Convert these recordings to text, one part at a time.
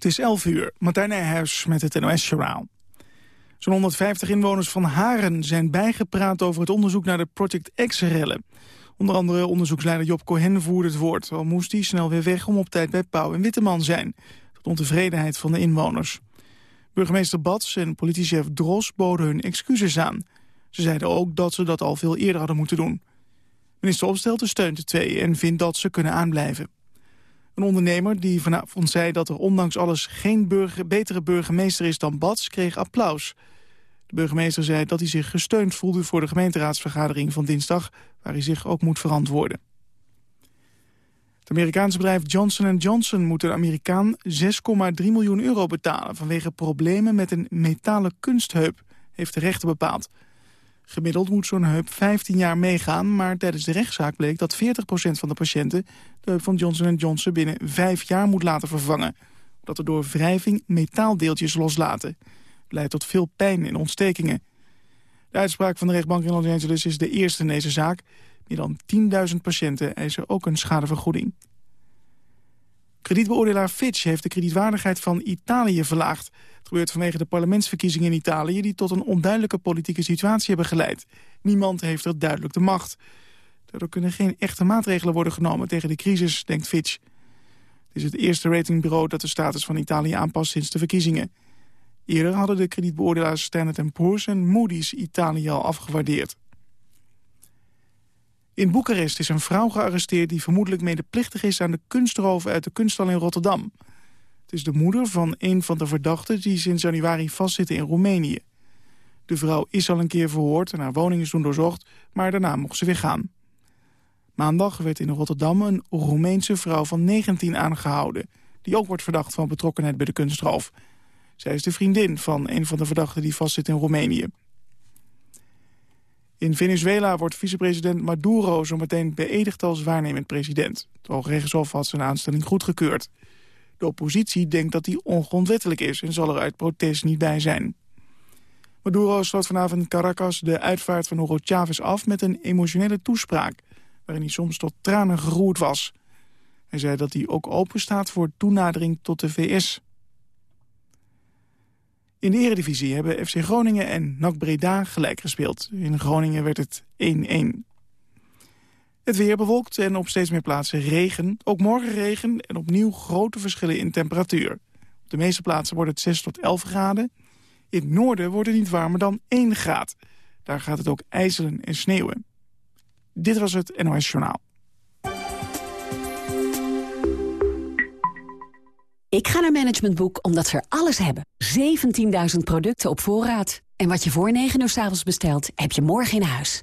Het is 11 uur, Martijn Nijhuis met het NOS-journaal. Zo'n 150 inwoners van Haren zijn bijgepraat over het onderzoek naar de Project X-rellen. Onder andere onderzoeksleider Job Cohen voerde het woord... al moest hij snel weer weg om op tijd bij Pauw en Witteman zijn... tot ontevredenheid van de inwoners. Burgemeester Bats en politiechef Dros boden hun excuses aan. Ze zeiden ook dat ze dat al veel eerder hadden moeten doen. Minister Opstelten steunt de twee en vindt dat ze kunnen aanblijven. Een ondernemer die vanavond zei dat er ondanks alles geen betere burgemeester is dan Bats, kreeg applaus. De burgemeester zei dat hij zich gesteund voelde voor de gemeenteraadsvergadering van dinsdag, waar hij zich ook moet verantwoorden. Het Amerikaanse bedrijf Johnson Johnson moet een Amerikaan 6,3 miljoen euro betalen vanwege problemen met een metalen kunstheup, heeft de rechter bepaald. Gemiddeld moet zo'n heup 15 jaar meegaan, maar tijdens de rechtszaak bleek dat 40% van de patiënten de heup van Johnson Johnson binnen 5 jaar moet laten vervangen. Omdat er door wrijving metaaldeeltjes loslaten. Het leidt tot veel pijn en ontstekingen. De uitspraak van de rechtbank in Los Angeles is de eerste in deze zaak. Meer dan 10.000 patiënten eisen ook een schadevergoeding. Kredietbeoordelaar Fitch heeft de kredietwaardigheid van Italië verlaagd. Gebeurt vanwege de parlementsverkiezingen in Italië... die tot een onduidelijke politieke situatie hebben geleid. Niemand heeft er duidelijk de macht. Daardoor kunnen geen echte maatregelen worden genomen tegen de crisis, denkt Fitch. Het is het eerste ratingbureau dat de status van Italië aanpast sinds de verkiezingen. Eerder hadden de kredietbeoordelaars Standard Poor's en Moody's Italië al afgewaardeerd. In Boekarest is een vrouw gearresteerd die vermoedelijk medeplichtig is aan de kunstroven uit de kunsthal in Rotterdam. Het is de moeder van een van de verdachten die sinds januari vastzitten in Roemenië. De vrouw is al een keer verhoord en haar woning is toen doorzocht, maar daarna mocht ze weer gaan. Maandag werd in Rotterdam een Roemeense vrouw van 19 aangehouden... die ook wordt verdacht van betrokkenheid bij de kunstroof. Zij is de vriendin van een van de verdachten die vastzit in Roemenië. In Venezuela wordt vicepresident Maduro zometeen beëdigd als waarnemend president. Het Hoogrechtshof had zijn aanstelling goedgekeurd. De oppositie denkt dat hij ongrondwettelijk is en zal er uit protest niet bij zijn. Maduro sloot vanavond Caracas de uitvaart van Hugo Chavez af met een emotionele toespraak, waarin hij soms tot tranen geroerd was. Hij zei dat hij ook open staat voor toenadering tot de VS. In de eredivisie hebben FC Groningen en NAC Breda gelijk gespeeld. In Groningen werd het 1-1. Het weer bewolkt en op steeds meer plaatsen regen. Ook morgen regen en opnieuw grote verschillen in temperatuur. Op de meeste plaatsen wordt het 6 tot 11 graden. In het noorden wordt het niet warmer dan 1 graad. Daar gaat het ook ijzelen en sneeuwen. Dit was het NOS Journaal. Ik ga naar Management Boek omdat ze er alles hebben. 17.000 producten op voorraad. En wat je voor 9 uur s avonds bestelt, heb je morgen in huis.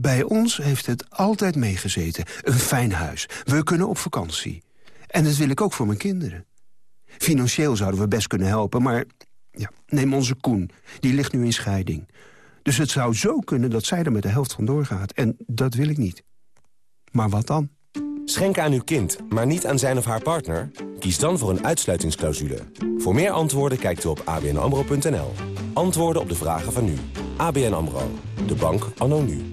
Bij ons heeft het altijd meegezeten. Een fijn huis. We kunnen op vakantie. En dat wil ik ook voor mijn kinderen. Financieel zouden we best kunnen helpen, maar... Ja, neem onze Koen. Die ligt nu in scheiding. Dus het zou zo kunnen dat zij er met de helft van doorgaat. En dat wil ik niet. Maar wat dan? Schenken aan uw kind, maar niet aan zijn of haar partner? Kies dan voor een uitsluitingsclausule. Voor meer antwoorden kijkt u op abnamro.nl. Antwoorden op de vragen van nu. ABN AMRO. De bank anno nu.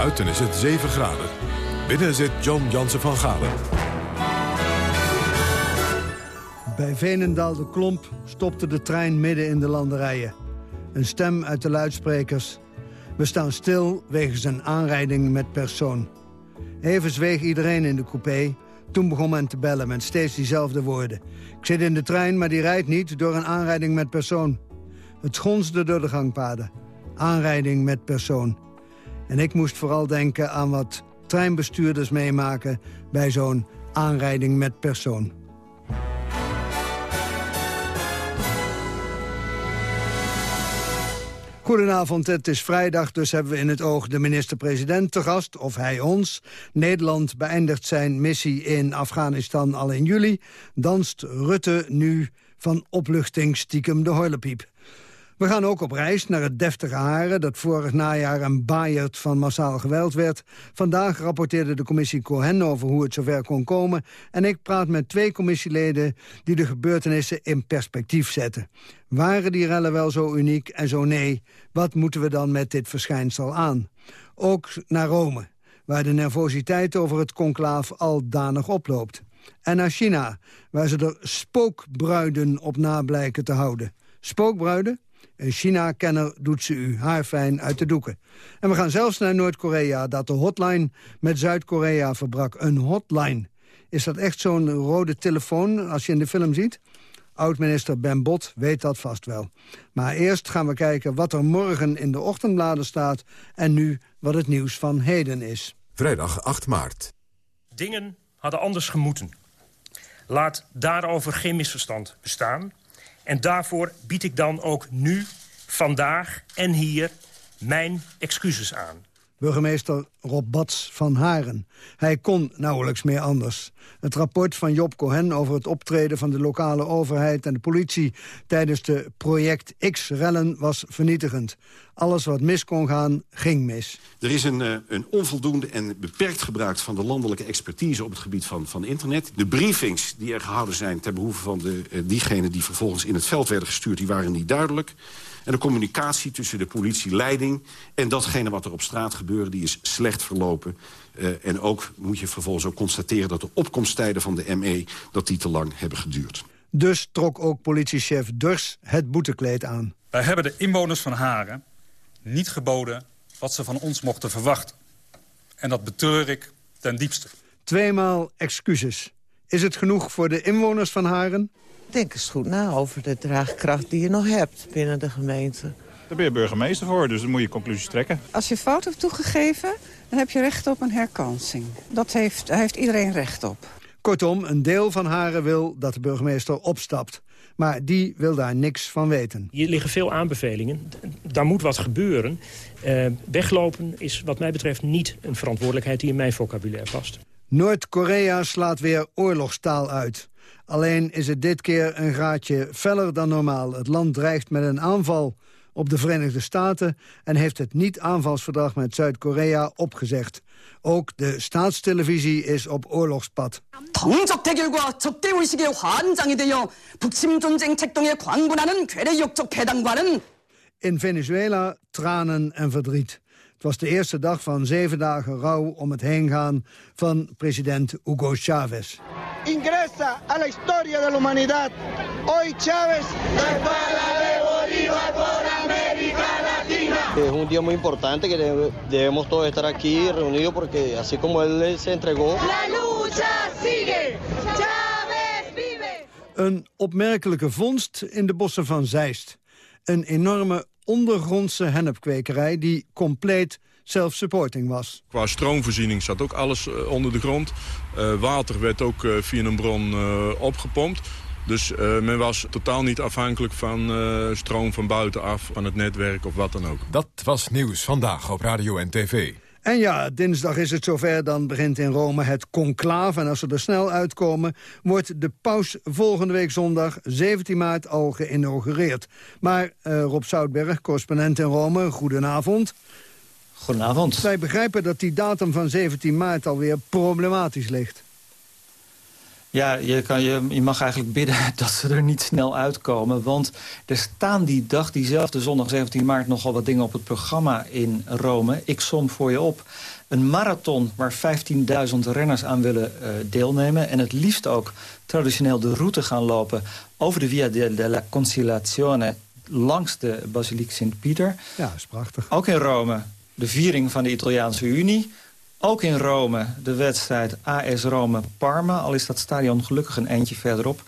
Buiten is het 7 graden. Binnen zit John Jansen van Galen. Bij Veenendaal de Klomp stopte de trein midden in de landerijen. Een stem uit de luidsprekers. We staan stil wegens een aanrijding met persoon. Even zweeg iedereen in de coupé. Toen begon men te bellen met steeds diezelfde woorden. Ik zit in de trein, maar die rijdt niet door een aanrijding met persoon. Het schonsde door de gangpaden. Aanrijding met persoon. En ik moest vooral denken aan wat treinbestuurders meemaken... bij zo'n aanrijding met persoon. Goedenavond, het is vrijdag, dus hebben we in het oog de minister-president te gast, of hij ons. Nederland beëindigt zijn missie in Afghanistan al in juli. Danst Rutte nu van opluchting stiekem de horlepiep. We gaan ook op reis naar het deftige Haren... dat vorig najaar een baaierd van massaal geweld werd. Vandaag rapporteerde de commissie Cohen over hoe het zover kon komen... en ik praat met twee commissieleden die de gebeurtenissen in perspectief zetten. Waren die rellen wel zo uniek en zo nee? Wat moeten we dan met dit verschijnsel aan? Ook naar Rome, waar de nervositeit over het conclaaf al danig oploopt. En naar China, waar ze er spookbruiden op na blijken te houden. Spookbruiden? Een China-kenner doet ze u haarfijn uit de doeken. En we gaan zelfs naar Noord-Korea, dat de hotline met Zuid-Korea verbrak. Een hotline. Is dat echt zo'n rode telefoon als je in de film ziet? Oud-minister Ben Bot weet dat vast wel. Maar eerst gaan we kijken wat er morgen in de ochtendbladen staat... en nu wat het nieuws van heden is. Vrijdag 8 maart. Dingen hadden anders gemoeten. Laat daarover geen misverstand bestaan. En daarvoor bied ik dan ook nu, vandaag en hier mijn excuses aan. Burgemeester Rob Bats van Haren. Hij kon nauwelijks meer anders. Het rapport van Job Cohen over het optreden van de lokale overheid en de politie... tijdens de Project X-rellen was vernietigend. Alles wat mis kon gaan, ging mis. Er is een, uh, een onvoldoende en beperkt gebruik van de landelijke expertise... op het gebied van, van internet. De briefings die er gehouden zijn ter behoeve van de, uh, diegenen... die vervolgens in het veld werden gestuurd, die waren niet duidelijk. En de communicatie tussen de politieleiding en datgene wat er op straat gebeurde... die is slecht verlopen. Uh, en ook moet je vervolgens ook constateren dat de opkomsttijden van de ME... dat die te lang hebben geduurd. Dus trok ook politiechef Durs het boetekleed aan. Wij hebben de inwoners van Haren niet geboden wat ze van ons mochten verwachten. En dat betreur ik ten diepste. Tweemaal excuses. Is het genoeg voor de inwoners van Haren? Denk eens goed na over de draagkracht die je nog hebt binnen de gemeente. Daar ben je burgemeester voor, dus dan moet je conclusies trekken. Als je fout hebt toegegeven, dan heb je recht op een herkansing. Dat heeft, daar heeft iedereen recht op. Kortom, een deel van Haren wil dat de burgemeester opstapt. Maar die wil daar niks van weten. Hier liggen veel aanbevelingen. Daar moet wat gebeuren. Uh, weglopen is wat mij betreft niet een verantwoordelijkheid die in mijn vocabulaire past. Noord-Korea slaat weer oorlogstaal uit. Alleen is het dit keer een graadje feller dan normaal. Het land dreigt met een aanval op de Verenigde Staten... en heeft het niet-aanvalsverdrag met Zuid-Korea opgezegd. Ook de staatstelevisie is op oorlogspad. 정적 대결과 적대 의식의 환장이 되어 북침 전쟁 책동에 광분하는 괴뢰욕적 배당과는 In Venezuela tranen en verdriet. Het was de eerste dag van zeven dagen rouw om het heengaan van president Hugo Chavez. Ingresa a la historia de la humanidad. Hoy Chávez de Bolívar por América Latina. Es un día muy importante que debemos todos estar aquí reunidos porque así como él se entregó... La lucha sigue. Chávez vive. Een opmerkelijke vondst in de bossen van Zeist. Een enorme ondergrondse hennepkwekerij die compleet self-supporting was. Qua stroomvoorziening zat ook alles uh, onder de grond. Uh, water werd ook uh, via een bron opgepompt. Dus men was totaal niet afhankelijk van stroom van buitenaf, van het netwerk of wat dan ook. Dat was Nieuws Vandaag op Radio en TV. En ja, dinsdag is het zover, dan begint in Rome het conclaaf. En als ze er snel uitkomen, wordt de paus volgende week zondag 17 maart al geïnaugureerd. Maar uh, Rob Zoutberg, correspondent in Rome, goedenavond. Goedenavond. Wij begrijpen dat die datum van 17 maart alweer problematisch ligt. Ja, je, kan, je, je mag eigenlijk bidden dat ze er niet snel uitkomen. Want er staan die dag, diezelfde zondag 17 maart... nogal wat dingen op het programma in Rome. Ik som voor je op. Een marathon waar 15.000 renners aan willen uh, deelnemen. En het liefst ook traditioneel de route gaan lopen... over de Via della Conciliazione langs de Basiliek Sint-Pieter. Ja, is prachtig. Ook in Rome de viering van de Italiaanse Unie. Ook in Rome de wedstrijd AS Rome-Parma. Al is dat stadion gelukkig een eindje verderop.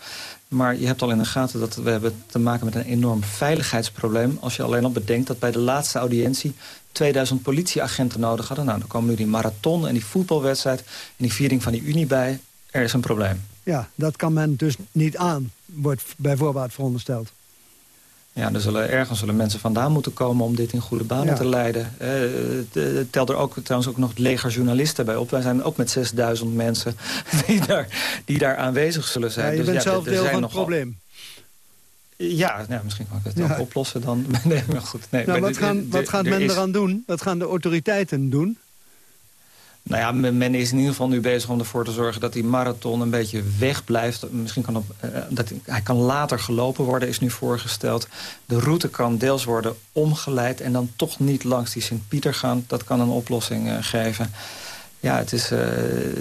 Maar je hebt al in de gaten dat we hebben te maken met een enorm veiligheidsprobleem. Als je alleen al bedenkt dat bij de laatste audiëntie 2000 politieagenten nodig hadden. Nou, dan komen nu die marathon en die voetbalwedstrijd en die viering van die Unie bij. Er is een probleem. Ja, dat kan men dus niet aan, wordt bij voorbaat verondersteld. Ja, er zullen, ergens zullen mensen vandaan moeten komen om dit in goede banen te leiden. Uh, tel er ook trouwens ook nog het leger journalisten bij op. Wij zijn ook met 6000 mensen die daar, die daar aanwezig zullen zijn. Ja, je dus bent ja, zelf deel van het probleem. Ja, ja, misschien kan ik het ook oplossen dan. Nee, maar goed. Nee, nou, maar wat, gaan, wat gaat men eraan doen? Wat gaan de autoriteiten doen? Nou ja, men is in ieder geval nu bezig om ervoor te zorgen dat die marathon een beetje wegblijft. Misschien kan op, uh, dat hij kan later gelopen worden, is nu voorgesteld. De route kan deels worden omgeleid en dan toch niet langs die Sint-Pieter gaan. Dat kan een oplossing uh, geven. Ja, het is, uh,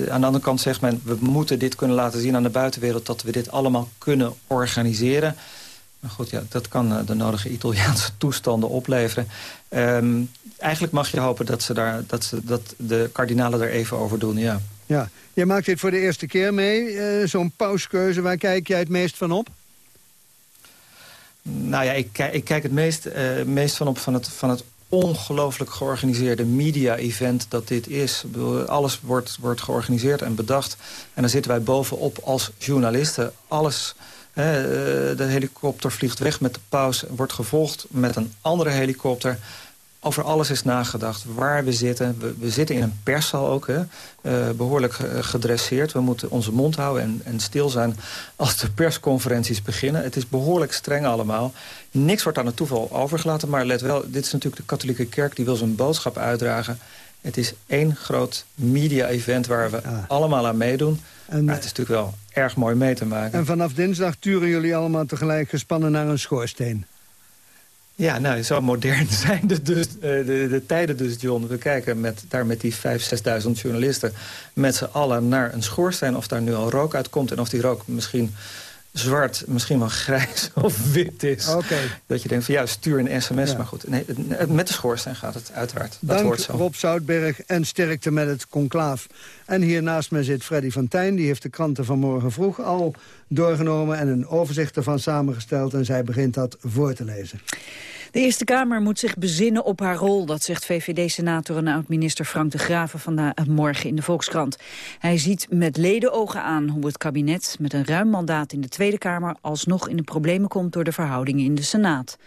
aan de andere kant zegt men, we moeten dit kunnen laten zien aan de buitenwereld... dat we dit allemaal kunnen organiseren. Maar goed, ja, dat kan de nodige Italiaanse toestanden opleveren. Um, eigenlijk mag je hopen dat, ze daar, dat, ze, dat de kardinalen er even over doen, ja. Ja, jij maakt dit voor de eerste keer mee, uh, zo'n pauskeuze. Waar kijk jij het meest van op? Nou ja, ik, ik kijk het meest, uh, meest van op van het, van het ongelooflijk georganiseerde media-event dat dit is. Alles wordt, wordt georganiseerd en bedacht. En dan zitten wij bovenop als journalisten. Alles... de helikopter vliegt weg met de paus, wordt gevolgd met een andere helikopter. Over alles is nagedacht, waar we zitten. We, we zitten in een perszaal ook, hè, uh, behoorlijk gedresseerd. We moeten onze mond houden en, en stil zijn als de persconferenties beginnen. Het is behoorlijk streng allemaal. Niks wordt aan het toeval overgelaten, maar let wel... dit is natuurlijk de katholieke kerk, die wil zijn boodschap uitdragen. Het is één groot media-event waar we ja. allemaal aan meedoen. En, maar het is natuurlijk wel erg mooi mee te maken. En vanaf dinsdag turen jullie allemaal tegelijk gespannen naar een schoorsteen. Ja, nou, zo modern zijn de, dus, uh, de, de, tijden dus, John. We kijken met, daar met die 5.000, 6.000 journalisten met z'n allen naar een schoorsteen... of daar nu al rook uitkomt en of die rook misschien zwart, misschien wel grijs of wit is. Okay. Dat je denkt van ja, stuur een sms, ja. maar goed. Nee, met de schoorsteen gaat het uiteraard. Dat hoort zo. Rob Zoutberg en sterkte met het conclaaf. En hier naast me zit Freddy van Tijn. Die heeft de kranten van morgen vroeg al doorgenomen... en een overzicht ervan samengesteld. En zij begint dat voor te lezen. De Eerste Kamer moet zich bezinnen op haar rol, dat zegt VVD-senator en oud-minister Frank de Graven vandaag morgen in de Volkskrant. Hij ziet met ledenogen aan hoe het kabinet met een ruim mandaat in de Tweede Kamer alsnog in de problemen komt door de verhoudingen in de Senaat.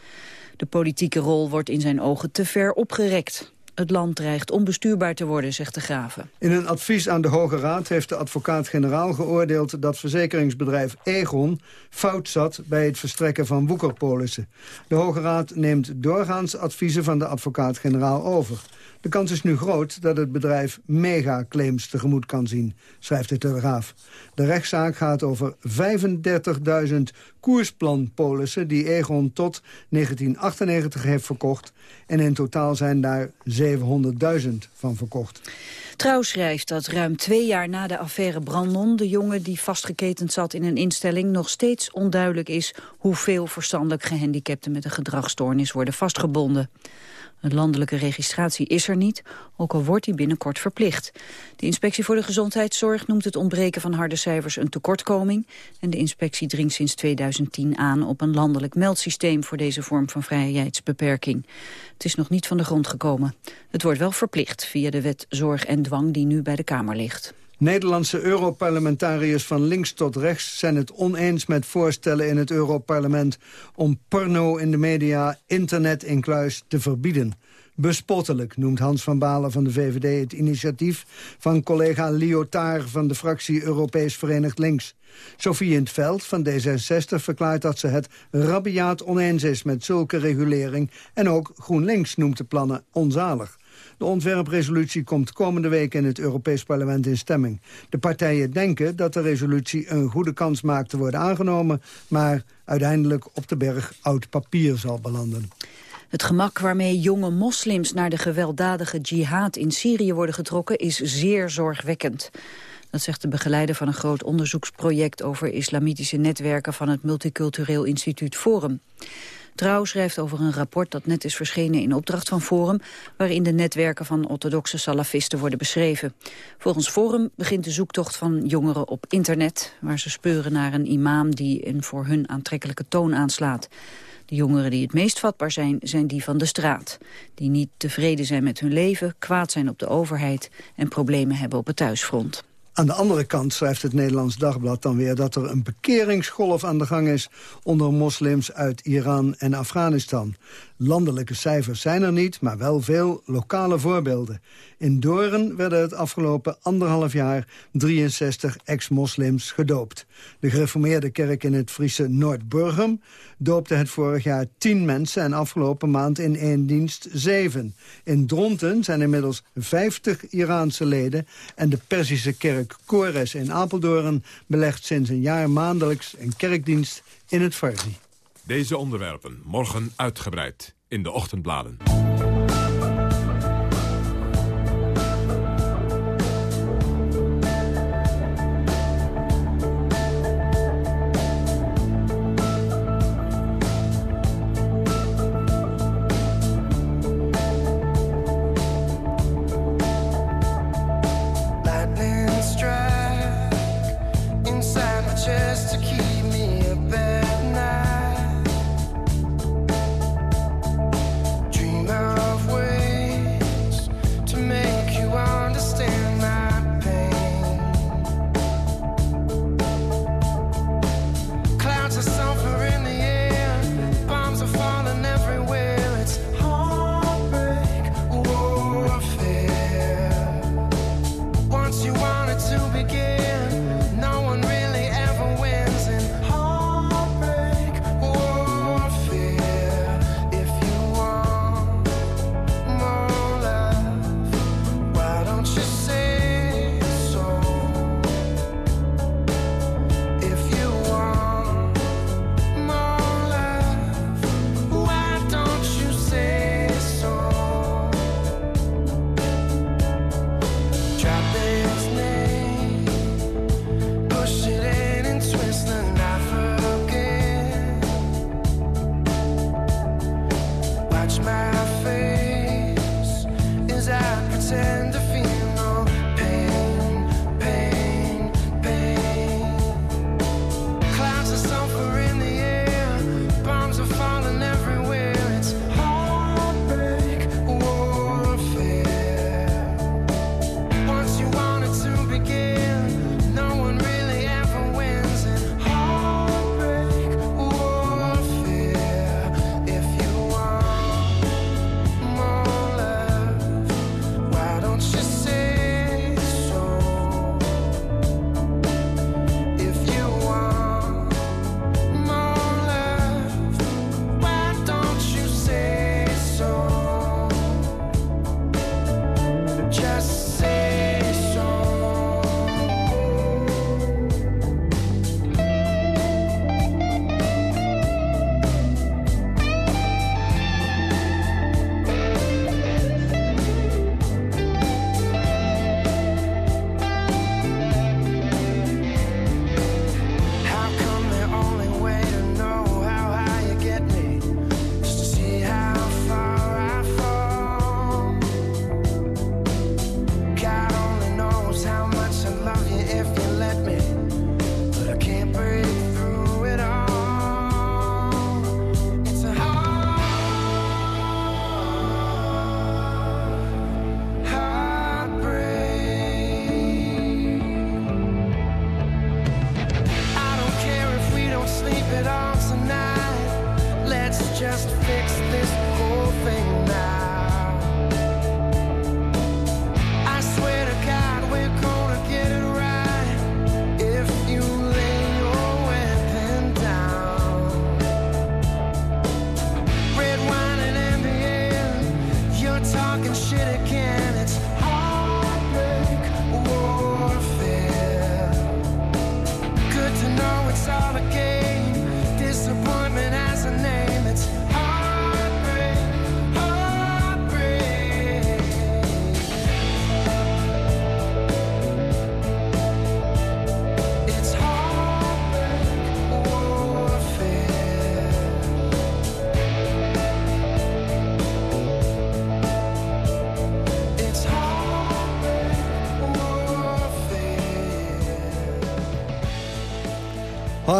De politieke rol wordt in zijn ogen te ver opgerekt. Het land dreigt onbestuurbaar te worden, zegt de Graven. In een advies aan de Hoge Raad heeft de advocaat-generaal geoordeeld... dat verzekeringsbedrijf Egon fout zat bij het verstrekken van woekerpolissen. De Hoge Raad neemt doorgaans adviezen van de advocaat-generaal over. De kans is nu groot dat het bedrijf megaclaims tegemoet kan zien, schrijft de Telegraaf. De rechtszaak gaat over 35.000 koersplanpolissen die Egon tot 1998 heeft verkocht. En in totaal zijn daar 700.000 van verkocht. Trouw schrijft dat ruim twee jaar na de affaire Brandon... de jongen die vastgeketend zat in een instelling... nog steeds onduidelijk is hoeveel verstandelijk gehandicapten... met een gedragsstoornis worden vastgebonden. Een landelijke registratie is er niet, ook al wordt die binnenkort verplicht. De Inspectie voor de Gezondheidszorg noemt het ontbreken van harde cijfers een tekortkoming. En de inspectie dringt sinds 2010 aan op een landelijk meldsysteem voor deze vorm van vrijheidsbeperking. Het is nog niet van de grond gekomen. Het wordt wel verplicht via de wet Zorg en Dwang die nu bij de Kamer ligt. Nederlandse Europarlementariërs van links tot rechts zijn het oneens met voorstellen in het Europarlement om porno in de media, internet in kluis te verbieden. Bespottelijk noemt Hans van Balen van de VVD het initiatief van collega Lyotard van de fractie Europees Verenigd Links. Sophie in het Veld van D66 verklaart dat ze het rabiaat oneens is met zulke regulering en ook GroenLinks noemt de plannen onzalig. De ontwerpresolutie komt komende week in het Europees Parlement in stemming. De partijen denken dat de resolutie een goede kans maakt te worden aangenomen... maar uiteindelijk op de berg oud papier zal belanden. Het gemak waarmee jonge moslims naar de gewelddadige jihad in Syrië worden getrokken is zeer zorgwekkend. Dat zegt de begeleider van een groot onderzoeksproject over islamitische netwerken van het Multicultureel Instituut Forum. Trouw schrijft over een rapport dat net is verschenen in opdracht van Forum... waarin de netwerken van orthodoxe salafisten worden beschreven. Volgens Forum begint de zoektocht van jongeren op internet... waar ze speuren naar een imam die een voor hun aantrekkelijke toon aanslaat. De jongeren die het meest vatbaar zijn, zijn die van de straat. Die niet tevreden zijn met hun leven, kwaad zijn op de overheid... en problemen hebben op het thuisfront. Aan de andere kant schrijft het Nederlands Dagblad dan weer... dat er een bekeringsgolf aan de gang is onder moslims uit Iran en Afghanistan. Landelijke cijfers zijn er niet, maar wel veel lokale voorbeelden. In Doorn werden het afgelopen anderhalf jaar 63 ex-moslims gedoopt. De gereformeerde kerk in het Friese Noordburgum doopte het vorig jaar 10 mensen... en afgelopen maand in één dienst 7. In Dronten zijn inmiddels 50 Iraanse leden... en de Perzische kerk Kores in Apeldoorn belegt sinds een jaar maandelijks een kerkdienst in het Farsi. Deze onderwerpen morgen uitgebreid in de ochtendbladen.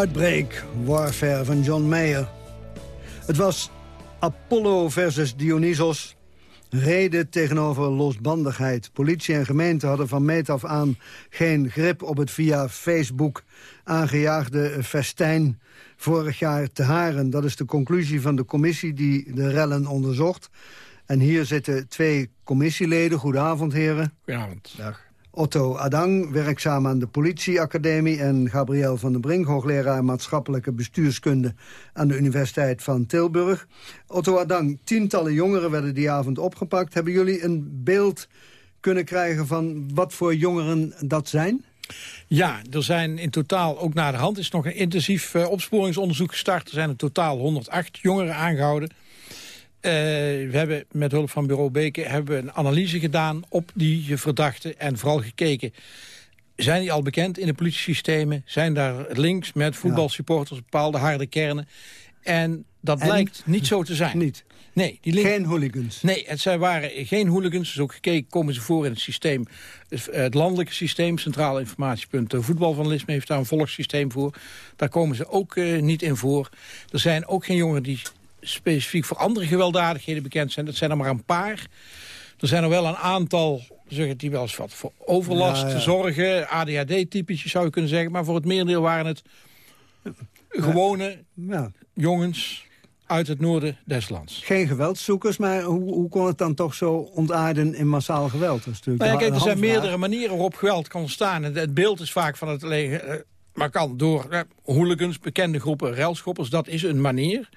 Heartbreak Warfare van John Mayer. Het was Apollo versus Dionysos. Reden tegenover losbandigheid. Politie en gemeente hadden van meet af aan geen grip op het via Facebook aangejaagde festijn vorig jaar te Haren. Dat is de conclusie van de commissie die de rellen onderzocht. En hier zitten twee commissieleden. Goedenavond, heren. Goedenavond. Dag. Otto Adang, werkzaam aan de politieacademie... en Gabriel van den Brink, hoogleraar maatschappelijke bestuurskunde... aan de Universiteit van Tilburg. Otto Adang, tientallen jongeren werden die avond opgepakt. Hebben jullie een beeld kunnen krijgen van wat voor jongeren dat zijn? Ja, er zijn in totaal, ook naar de hand, is nog een intensief uh, opsporingsonderzoek gestart. Er zijn in totaal 108 jongeren aangehouden. Uh, we hebben met hulp van bureau Beke hebben we een analyse gedaan op die verdachten. En vooral gekeken, zijn die al bekend in de politiesystemen? Zijn daar links met voetbalsupporters bepaalde harde kernen? En dat En? blijkt niet zo te zijn. Niet? Nee, die link- Geen hooligans? Nee, het zij waren geen hooligans. Dus ook gekeken komen ze voor in het systeem. Het, eh, landelijke systeem, Centraal Informatiepunt eh, Voetbaljournalisme heeft daar een volkssysteem voor. Daar komen ze ook eh, niet in voor. Er zijn ook geen jongeren die specifiek voor andere gewelddadigheden bekend zijn. Dat zijn er maar een paar. Er zijn er wel een aantal zeg, die wel eens wat voor overlast Ja, ja. zorgen. ADHD-typetjes zou je kunnen zeggen. Maar voor het merendeel waren het gewone Ja. jongens uit het noorden des lands. Geen geweldzoekers, maar hoe, hoe kon het dan toch zo ontaarden in massaal geweld? Dat is natuurlijk Nou kijk, er zijn meerdere manieren waarop geweld kan ontstaan. Het, het beeld is vaak van het leger, eh, maar kan door eh, hooligans, bekende groepen, relschoppers. Dat is een manier.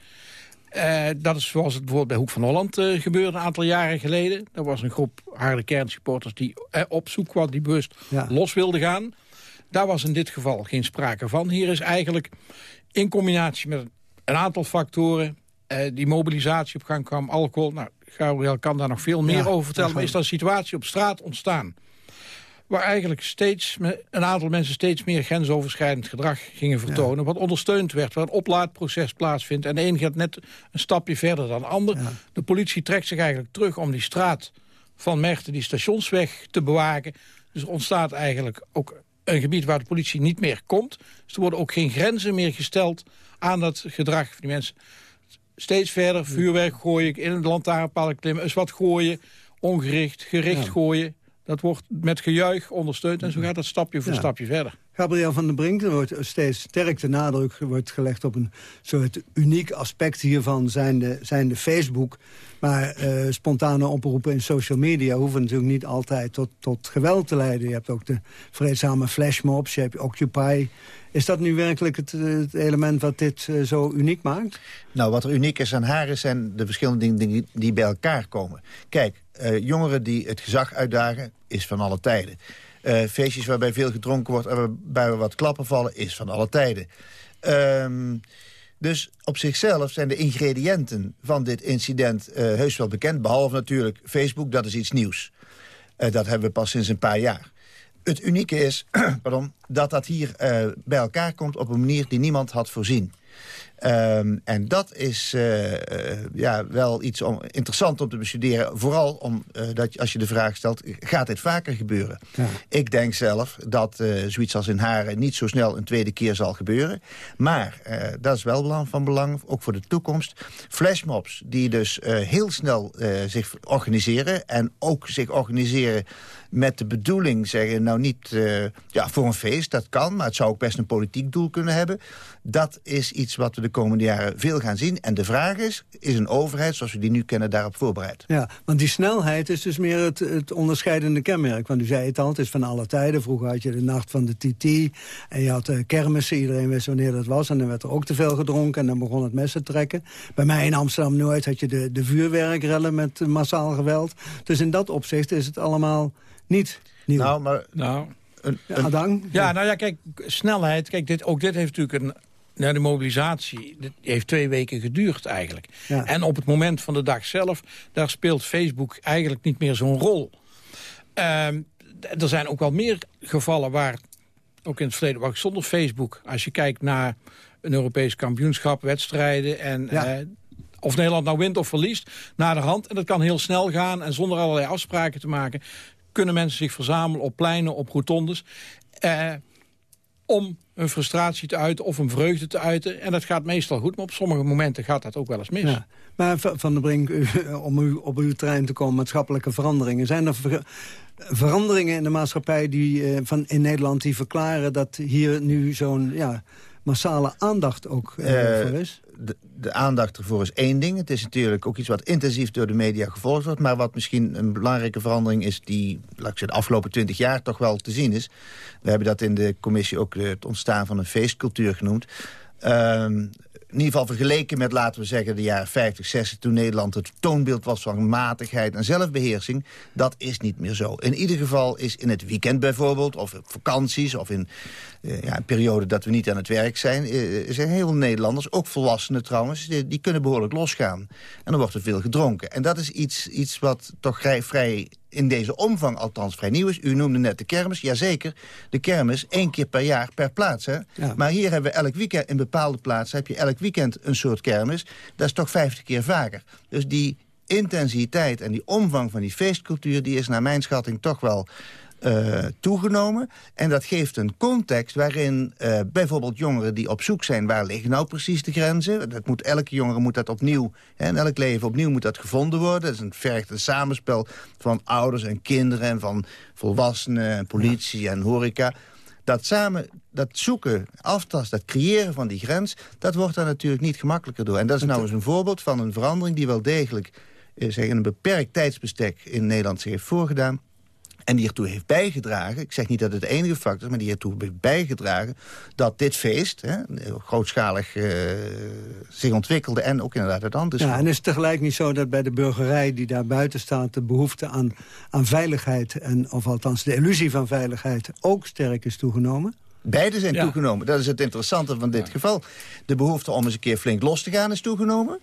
Eh, dat is zoals het bijvoorbeeld bij Hoek van Holland eh, gebeurde een aantal jaren geleden. Er was een groep harde kernsupporters die eh, op zoek was, die bewust Ja. los wilde gaan. Daar was in dit geval geen sprake van. Hier is eigenlijk in combinatie met een aantal factoren... die mobilisatie op gang kwam, alcohol. Nou, Gabriel kan daar nog veel meer Ja, over vertellen. Maar is er een situatie op straat ontstaan... waar eigenlijk steeds een aantal mensen steeds meer grensoverschrijdend gedrag gingen vertonen... wat ondersteund werd, waar een oplaadproces plaatsvindt... en de een gaat net een stapje verder dan de ander. De politie trekt zich eigenlijk terug om die straat van Merten, die stationsweg, te bewaken. Dus er ontstaat eigenlijk ook een gebied waar de politie niet meer komt. Dus er worden ook geen grenzen meer gesteld aan dat gedrag van die mensen. Steeds verder, vuurwerk gooien, in een lantaarnpaal klimmen, eens wat gooien, ongericht, gericht Ja. gooien. Dat wordt met gejuich ondersteund en zo gaat dat stapje voor Ja. stapje verder. Gabriel van den Brink, er wordt steeds sterk de nadruk wordt gelegd op een soort uniek aspect hiervan, zijn de, zijn de Facebook. Maar eh, spontane oproepen in social media hoeven natuurlijk niet altijd tot, tot geweld te leiden. Je hebt ook de vreedzame flashmobs, je hebt Occupy. Is dat nu werkelijk het, het element wat dit eh, zo uniek maakt? Nou, wat er uniek is aan haar is zijn de verschillende dingen die, die bij elkaar komen. Kijk, eh, jongeren die het gezag uitdagen, is van alle tijden. Eh, feestjes waarbij veel gedronken wordt en waarbij wat klappen vallen, is van alle tijden. Ehm, dus op zichzelf zijn de ingrediënten van dit incident eh, heus wel bekend. Behalve natuurlijk Facebook, dat is iets nieuws. Eh, dat hebben we pas sinds een paar jaar. Het unieke is pardon, dat dat hier bij elkaar komt op een manier die niemand had voorzien. Ehm, en dat is eh, eh, ja, wel iets om, interessant om te bestuderen. Vooral om, eh, dat je, als je de vraag stelt, gaat dit vaker gebeuren? Ik denk zelf dat zoiets als in Haren niet zo snel een tweede keer zal gebeuren. Maar, dat is wel belang, van belang, ook voor de toekomst. Flashmobs die dus heel snel zich organiseren... en ook zich organiseren met de bedoeling, zeggen, nou niet ja, voor een feest, dat kan... maar het zou ook best een politiek doel kunnen hebben. Dat is iets wat we de komende jaren veel gaan zien. En de vraag is, is een overheid zoals we die nu kennen daarop voorbereid? Ja, want die snelheid is dus meer het, het onderscheidende kenmerk. Want u zei het al, het is van alle tijden. Vroeger had je de nacht van de TT en je had uh, kermissen. Iedereen wist wanneer dat was. En dan werd er ook te veel gedronken en dan begon het mes te trekken. Bij mij in Amsterdam-Noord had je de, de vuurwerkrellen met massaal geweld. Dus in dat opzicht is het allemaal niet nieuw. Nou, maar... Nou, een, ja, Adang? Ja, nou ja, kijk, snelheid. Kijk, dit, ook dit heeft natuurlijk een... Nou, de mobilisatie heeft twee weken geduurd eigenlijk. Ja. En op het moment van de dag zelf... daar speelt Facebook eigenlijk niet meer zo'n rol. Um, er zijn ook wel meer gevallen waar... ook in het verleden, waar zonder Facebook... als je kijkt naar een Europees kampioenschap, wedstrijden... en ja. uh, of Nederland nou wint of verliest, naar de hand. En dat kan heel snel gaan en zonder allerlei afspraken te maken... kunnen mensen zich verzamelen op pleinen, op rotondes. Uh, om een frustratie te uiten of een vreugde te uiten. En dat gaat meestal goed, maar op sommige momenten gaat dat ook wel eens mis. Maar Van der Brink, om u op uw trein te komen, maatschappelijke veranderingen. Zijn er veranderingen in de maatschappij die, uh, van, in Nederland die verklaren dat hier nu zo'n ja, massale aandacht ook uh, voor is? De, de, aandacht ervoor is één ding. Het is natuurlijk ook iets wat intensief door de media gevolgd wordt. Maar wat misschien een belangrijke verandering is... die laat ik zeggen, de afgelopen twintig jaar toch wel te zien is. We hebben dat in de commissie ook het ontstaan van een feestcultuur genoemd. Uh, in ieder geval vergeleken met, laten we zeggen, de jaren 50, 60... toen Nederland het toonbeeld was van matigheid en zelfbeheersing... dat is niet meer zo. In ieder geval is in het weekend bijvoorbeeld, of op vakanties... of in ja, een periode dat we niet aan het werk zijn... Uh, zijn heel veel Nederlanders, ook volwassenen trouwens... Die, die, kunnen behoorlijk losgaan. En dan wordt er veel gedronken. En dat is iets, iets wat toch vrij, vrij in deze omvang althans vrij nieuw is. U noemde net de kermis. Jazeker, de kermis één keer per jaar per plaats. Hè? Maar hier hebben we elk weekend, in bepaalde plaatsen... heb je elk weekend een soort kermis. Dat is toch vijftig keer vaker. Dus die intensiteit en die omvang van die feestcultuur... die is naar mijn schatting toch wel uh, toegenomen. En dat geeft een context waarin uh, bijvoorbeeld jongeren die op zoek zijn... waar liggen nou precies de grenzen? Dat moet, elke jongere moet dat opnieuw, hè, in elk leven opnieuw moet dat gevonden worden. Dat is een, vergt een samenspel van ouders en kinderen... en van volwassenen en politie en horeca dat samen, dat zoeken, aftasten, dat creëren van die grens... dat wordt daar natuurlijk niet gemakkelijker door. En dat is nou eens een voorbeeld van een verandering die wel degelijk... Eh, zeg, een beperkt tijdsbestek in Nederland zich heeft voorgedaan. En die ertoe heeft bijgedragen, ik zeg niet dat het de enige factor is... maar die ertoe heeft bijgedragen dat dit feest hè, grootschalig uh, zich ontwikkelde... en ook inderdaad het anders. Ja, en is het tegelijk niet zo dat bij de burgerij die daar buiten staat... de behoefte aan, aan veiligheid, en, of althans de illusie van veiligheid... ook sterk is toegenomen? Beide zijn toegenomen. Dat is het interessante van dit geval. De behoefte om eens een keer flink los te gaan is toegenomen.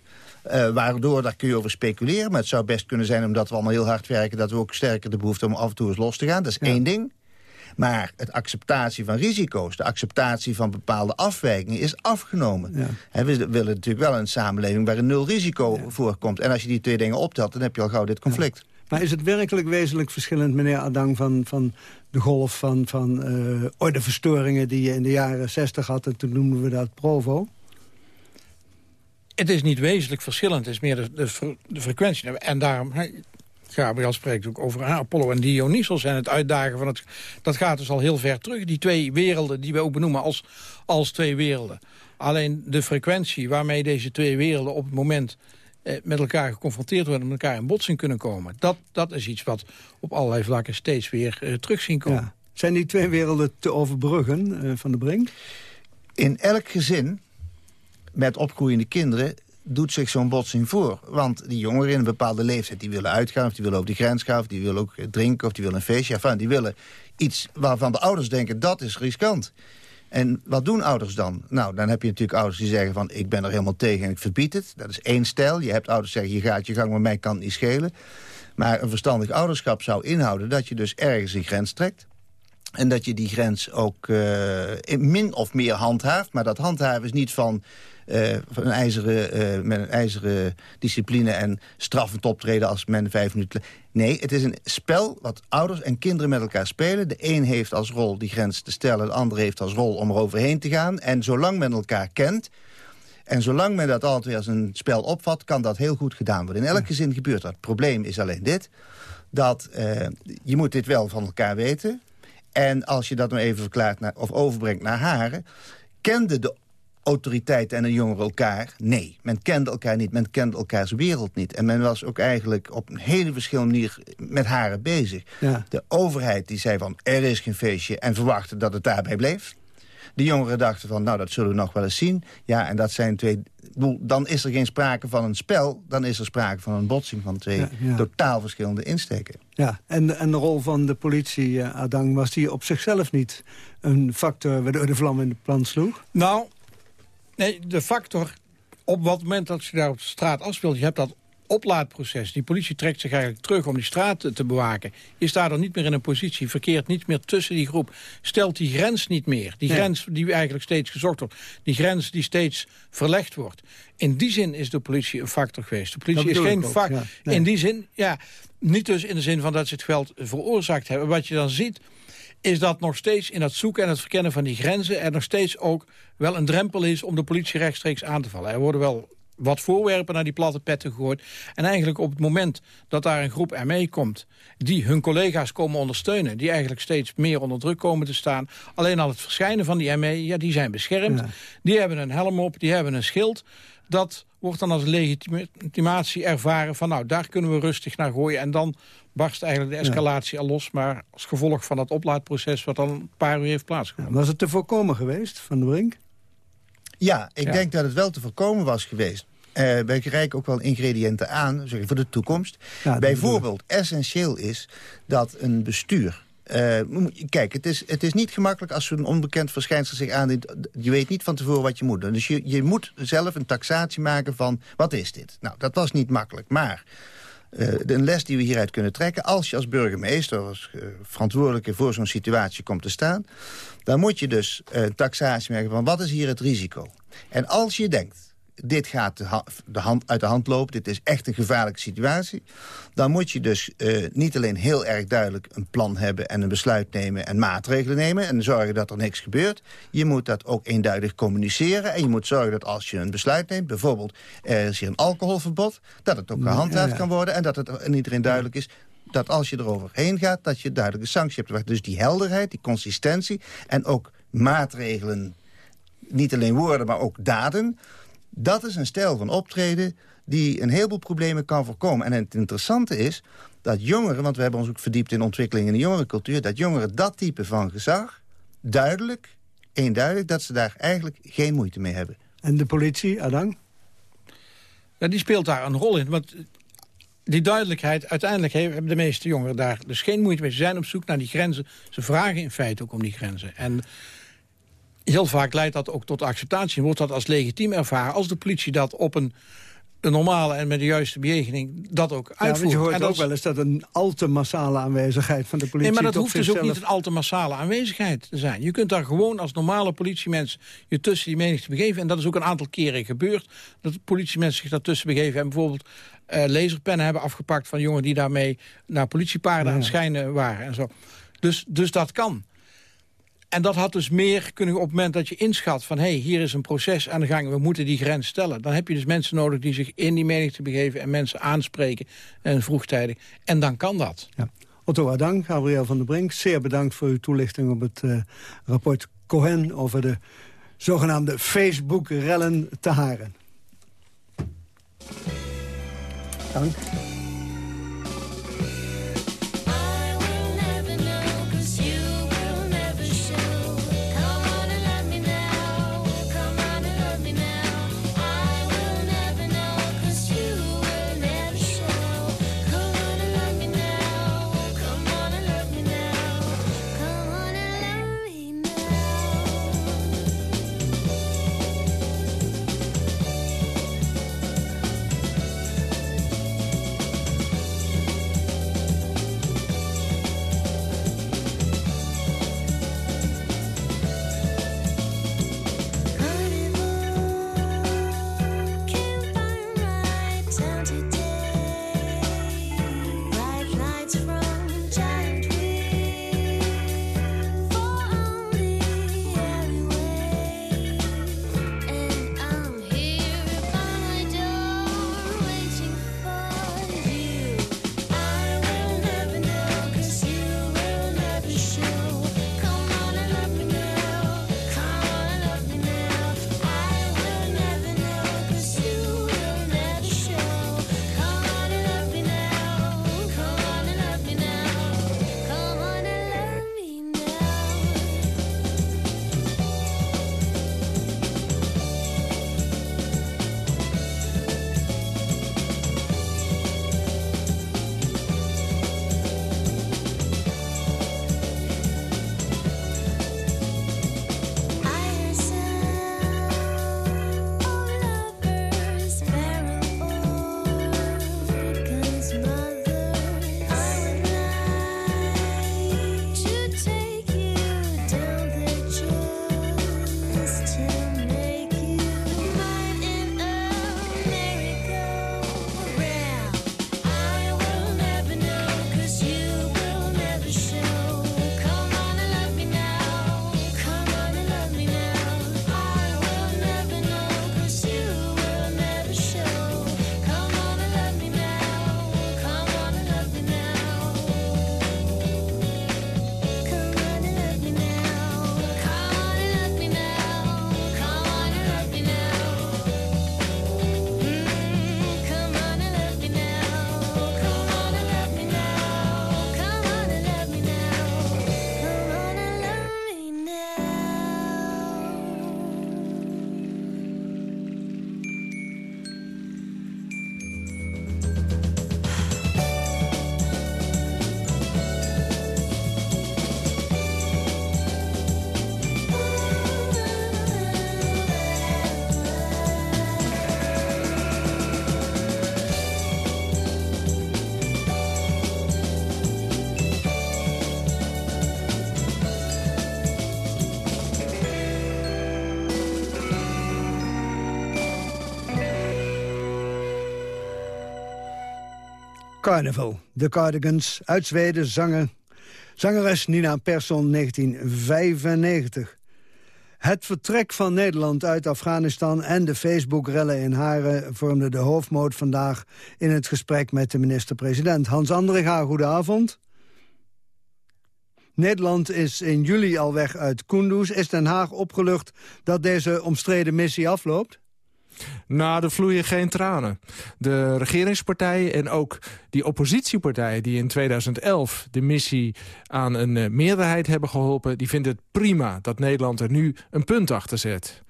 Uh, waardoor, daar kun je over speculeren. Maar het zou best kunnen zijn, omdat we allemaal heel hard werken... dat we ook sterker de behoefte om af en toe eens los te gaan. Dat is één ding. Maar het acceptatie van risico's, de acceptatie van bepaalde afwijkingen... is afgenomen. we willen natuurlijk wel een samenleving waarin nul risico voorkomt. En als je die twee dingen optelt, dan heb je al gauw dit conflict. Maar is het werkelijk wezenlijk verschillend, meneer Adang... van, van de golf van, van uh, ordeverstoringen die je in de jaren 60 had... en toen noemden we dat Provo? Het is niet wezenlijk verschillend, het is meer de, de, de frequentie. En daarom, Gabriel spreekt ook over Apollo en Dionysos en het uitdagen van het... Dat gaat dus al heel ver terug, die twee werelden die we ook benoemen als, als twee werelden. Alleen de frequentie waarmee deze twee werelden op het moment eh, met elkaar geconfronteerd worden... met elkaar in botsing kunnen komen. Dat, dat is iets wat op allerlei vlakken steeds weer uh, terug zien komen. Zijn die twee werelden te overbruggen, uh, Van de Brink? In elk gezin met opgroeiende kinderen doet zich zo'n botsing voor. Want die jongeren in een bepaalde leeftijd... die willen uitgaan, of die willen over de grens gaan... of die willen ook drinken, of die willen een feestje. Enfin, die willen iets waarvan de ouders denken... dat is riskant. En wat doen ouders dan? Nou, dan heb je natuurlijk ouders die zeggen van... ik ben er helemaal tegen en ik verbied het. Dat is één stijl. Je hebt ouders die zeggen, je gaat je gang, maar mij kan het niet schelen. Maar een verstandig ouderschap zou inhouden... dat je dus ergens een grens trekt. En dat je die grens ook uh, min of meer handhaaft. Maar dat handhaven is niet van uh, een ijzeren, uh, met een ijzeren discipline en straffend optreden als men vijf minuten... Nee, het is een spel wat ouders en kinderen met elkaar spelen. De een heeft als rol die grens te stellen, de ander heeft als rol om er overheen te gaan. En zolang men elkaar kent, en zolang men dat altijd weer als een spel opvat... kan dat heel goed gedaan worden. In elk gezin gebeurt dat. Het probleem is alleen dit. Dat uh, je moet dit wel van elkaar weten. En als je dat nou even verklaart naar, of overbrengt naar haren... kende de autoriteit en een jongere elkaar? Nee, men kende elkaar niet. Men kende elkaars wereld niet. En men was ook eigenlijk op een hele verschillende manier met haren bezig. Ja. De overheid die zei van er is geen feestje en verwachtte dat het daarbij bleef. De jongeren dachten van, nou, dat zullen we nog wel eens zien. Ja, en dat zijn twee... Dan is er geen sprake van een spel, dan is er sprake van een botsing van twee totaal verschillende insteken. Ja, en, en de rol van de politie, uh, Adang, was die op zichzelf niet een factor waardoor de vlam in de plan sloeg? Nou, Nee, de factor op wat moment dat je daar op de straat afspeelt... je hebt dat oplaadproces. Die politie trekt zich eigenlijk terug om die straat te bewaken. Is dan niet meer in een positie, verkeert niet meer tussen die groep. Stelt die grens niet meer. Die grens die eigenlijk steeds gezocht wordt. Die grens die steeds verlegd wordt. In die zin is de politie een factor geweest. De politie is geen factor. In die zin, ja, niet dus in de zin van dat ze het geweld veroorzaakt hebben. Wat je dan ziet is dat nog steeds in het zoeken en het verkennen van die grenzen... er nog steeds ook wel een drempel is om de politie rechtstreeks aan te vallen. Er worden wel wat voorwerpen naar die platte petten gegooid. En eigenlijk op het moment dat daar een groep ME komt... die hun collega's komen ondersteunen... die eigenlijk steeds meer onder druk komen te staan... alleen al het verschijnen van die ME, ja, die zijn beschermd. Die hebben een helm op, die hebben een schild. Dat wordt dan als legitimatie ervaren van... nou, daar kunnen we rustig naar gooien. En dan barst eigenlijk de escalatie al los. Maar als gevolg van dat oplaadproces... wat dan een paar uur heeft plaatsgevonden. was het te voorkomen geweest, Van de Brink? Ja, ik denk dat het wel te voorkomen was geweest. Uh, wij reiken ook wel ingrediënten aan zeg, voor de toekomst. Bijvoorbeeld, essentieel is dat een bestuur... Uh, kijk, het is, het is niet gemakkelijk als een onbekend verschijnsel zich aandient. Je weet niet van tevoren wat je moet doen. Dus je, je moet zelf een taxatie maken van, wat is dit? Nou, dat was niet makkelijk, maar... Een les die we hieruit kunnen trekken... als je als burgemeester, als uh, verantwoordelijke voor zo'n situatie komt te staan... dan moet je dus uh, taxatie maken van wat is hier het risico. En als je denkt, dit gaat de, de hand, uit de hand lopen, dit is echt een gevaarlijke situatie... dan moet je dus uh, niet alleen heel erg duidelijk een plan hebben... en een besluit nemen en maatregelen nemen... en zorgen dat er niks gebeurt. Je moet dat ook eenduidig communiceren... en je moet zorgen dat als je een besluit neemt... bijvoorbeeld er is hier een alcoholverbod... dat het ook gehandhaafd ja. kan worden... en dat het aan iedereen duidelijk is dat als je eroverheen gaat... dat je duidelijke sanctie hebt. Dus die helderheid, die consistentie en ook maatregelen... niet alleen woorden, maar ook daden dat is een stijl van optreden die een heleboel problemen kan voorkomen. En het interessante is dat jongeren, want we hebben ons ook verdiept in ontwikkeling in de jongerencultuur... dat jongeren dat type van gezag duidelijk, eenduidig... dat ze daar eigenlijk geen moeite mee hebben. En de politie, Adang? Ja, die speelt daar een rol in. Want die duidelijkheid, uiteindelijk hebben de meeste jongeren daar dus geen moeite mee. Ze zijn op zoek naar die grenzen. Ze vragen in feite ook om die grenzen. En heel vaak leidt dat ook tot acceptatie. Wordt dat als legitiem ervaren. Als de politie dat op een, een normale en met de juiste bejegening dat ook uitvoert. Ja, je hoort en dat ook wel eens dat een al te massale aanwezigheid van de politie... Nee, maar dat hoeft dus ook niet een al te massale aanwezigheid te zijn. Je kunt daar gewoon als normale politiemens je tussen die menigte begeven. En dat is ook een aantal keren gebeurd. Dat politiemensen zich daartussen begeven en bijvoorbeeld... Uh, laserpennen hebben afgepakt van jongen die daarmee naar politiepaarden ja. aan het schijnen waren. En zo. Dus, dus dat kan. En dat had dus meer kunnen op het moment dat je inschat van... hé, hey, hier is een proces aan de gang, we moeten die grens stellen. Dan heb je dus mensen nodig die zich in die menigte begeven... en mensen aanspreken en vroegtijdig. En dan kan dat. Ja. Otto Adang, Gabriel van der Brink, zeer bedankt voor uw toelichting... op het uh, rapport Cohen over de zogenaamde Facebook-rellen te Haren. Dank. Carnival. De Cardigans uit Zweden, zanger, zangeres Nina Persson, 1995. Het vertrek van Nederland uit Afghanistan en de Facebook-rellen in Haren... vormden de hoofdmoot vandaag in het gesprek met de minister-president. Hans Andringa, goedenavond. Nederland is in juli al weg uit Kunduz. Is Den Haag opgelucht dat deze omstreden missie afloopt? Nou, er vloeien geen tranen. De regeringspartijen en ook die oppositiepartijen... die in 2011 de missie aan een meerderheid hebben geholpen... die vinden het prima dat Nederland er nu een punt achter zet.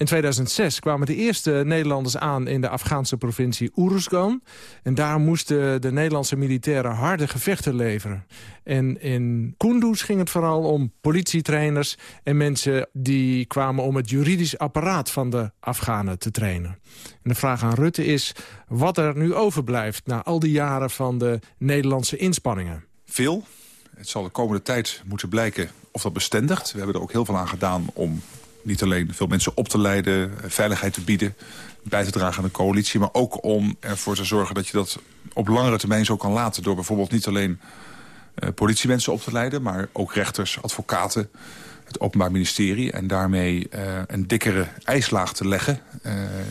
In 2006 kwamen de eerste Nederlanders aan in de Afghaanse provincie Uruzgan. En daar moesten de Nederlandse militairen harde gevechten leveren. En in Kunduz ging het vooral om politietrainers... en mensen die kwamen om het juridisch apparaat van de Afghanen te trainen. En de vraag aan Rutte is wat er nu overblijft... na al die jaren van de Nederlandse inspanningen. Veel. Het zal de komende tijd moeten blijken of dat bestendigt. We hebben er ook heel veel aan gedaan om niet alleen veel mensen op te leiden, eh, veiligheid te bieden... bij te dragen aan de coalitie, maar ook om ervoor te zorgen... dat je dat op langere termijn zo kan laten... door bijvoorbeeld niet alleen uh, politiemensen op te leiden... maar ook rechters, advocaten, het Openbaar Ministerie... en daarmee uh, een dikkere ijslaag te leggen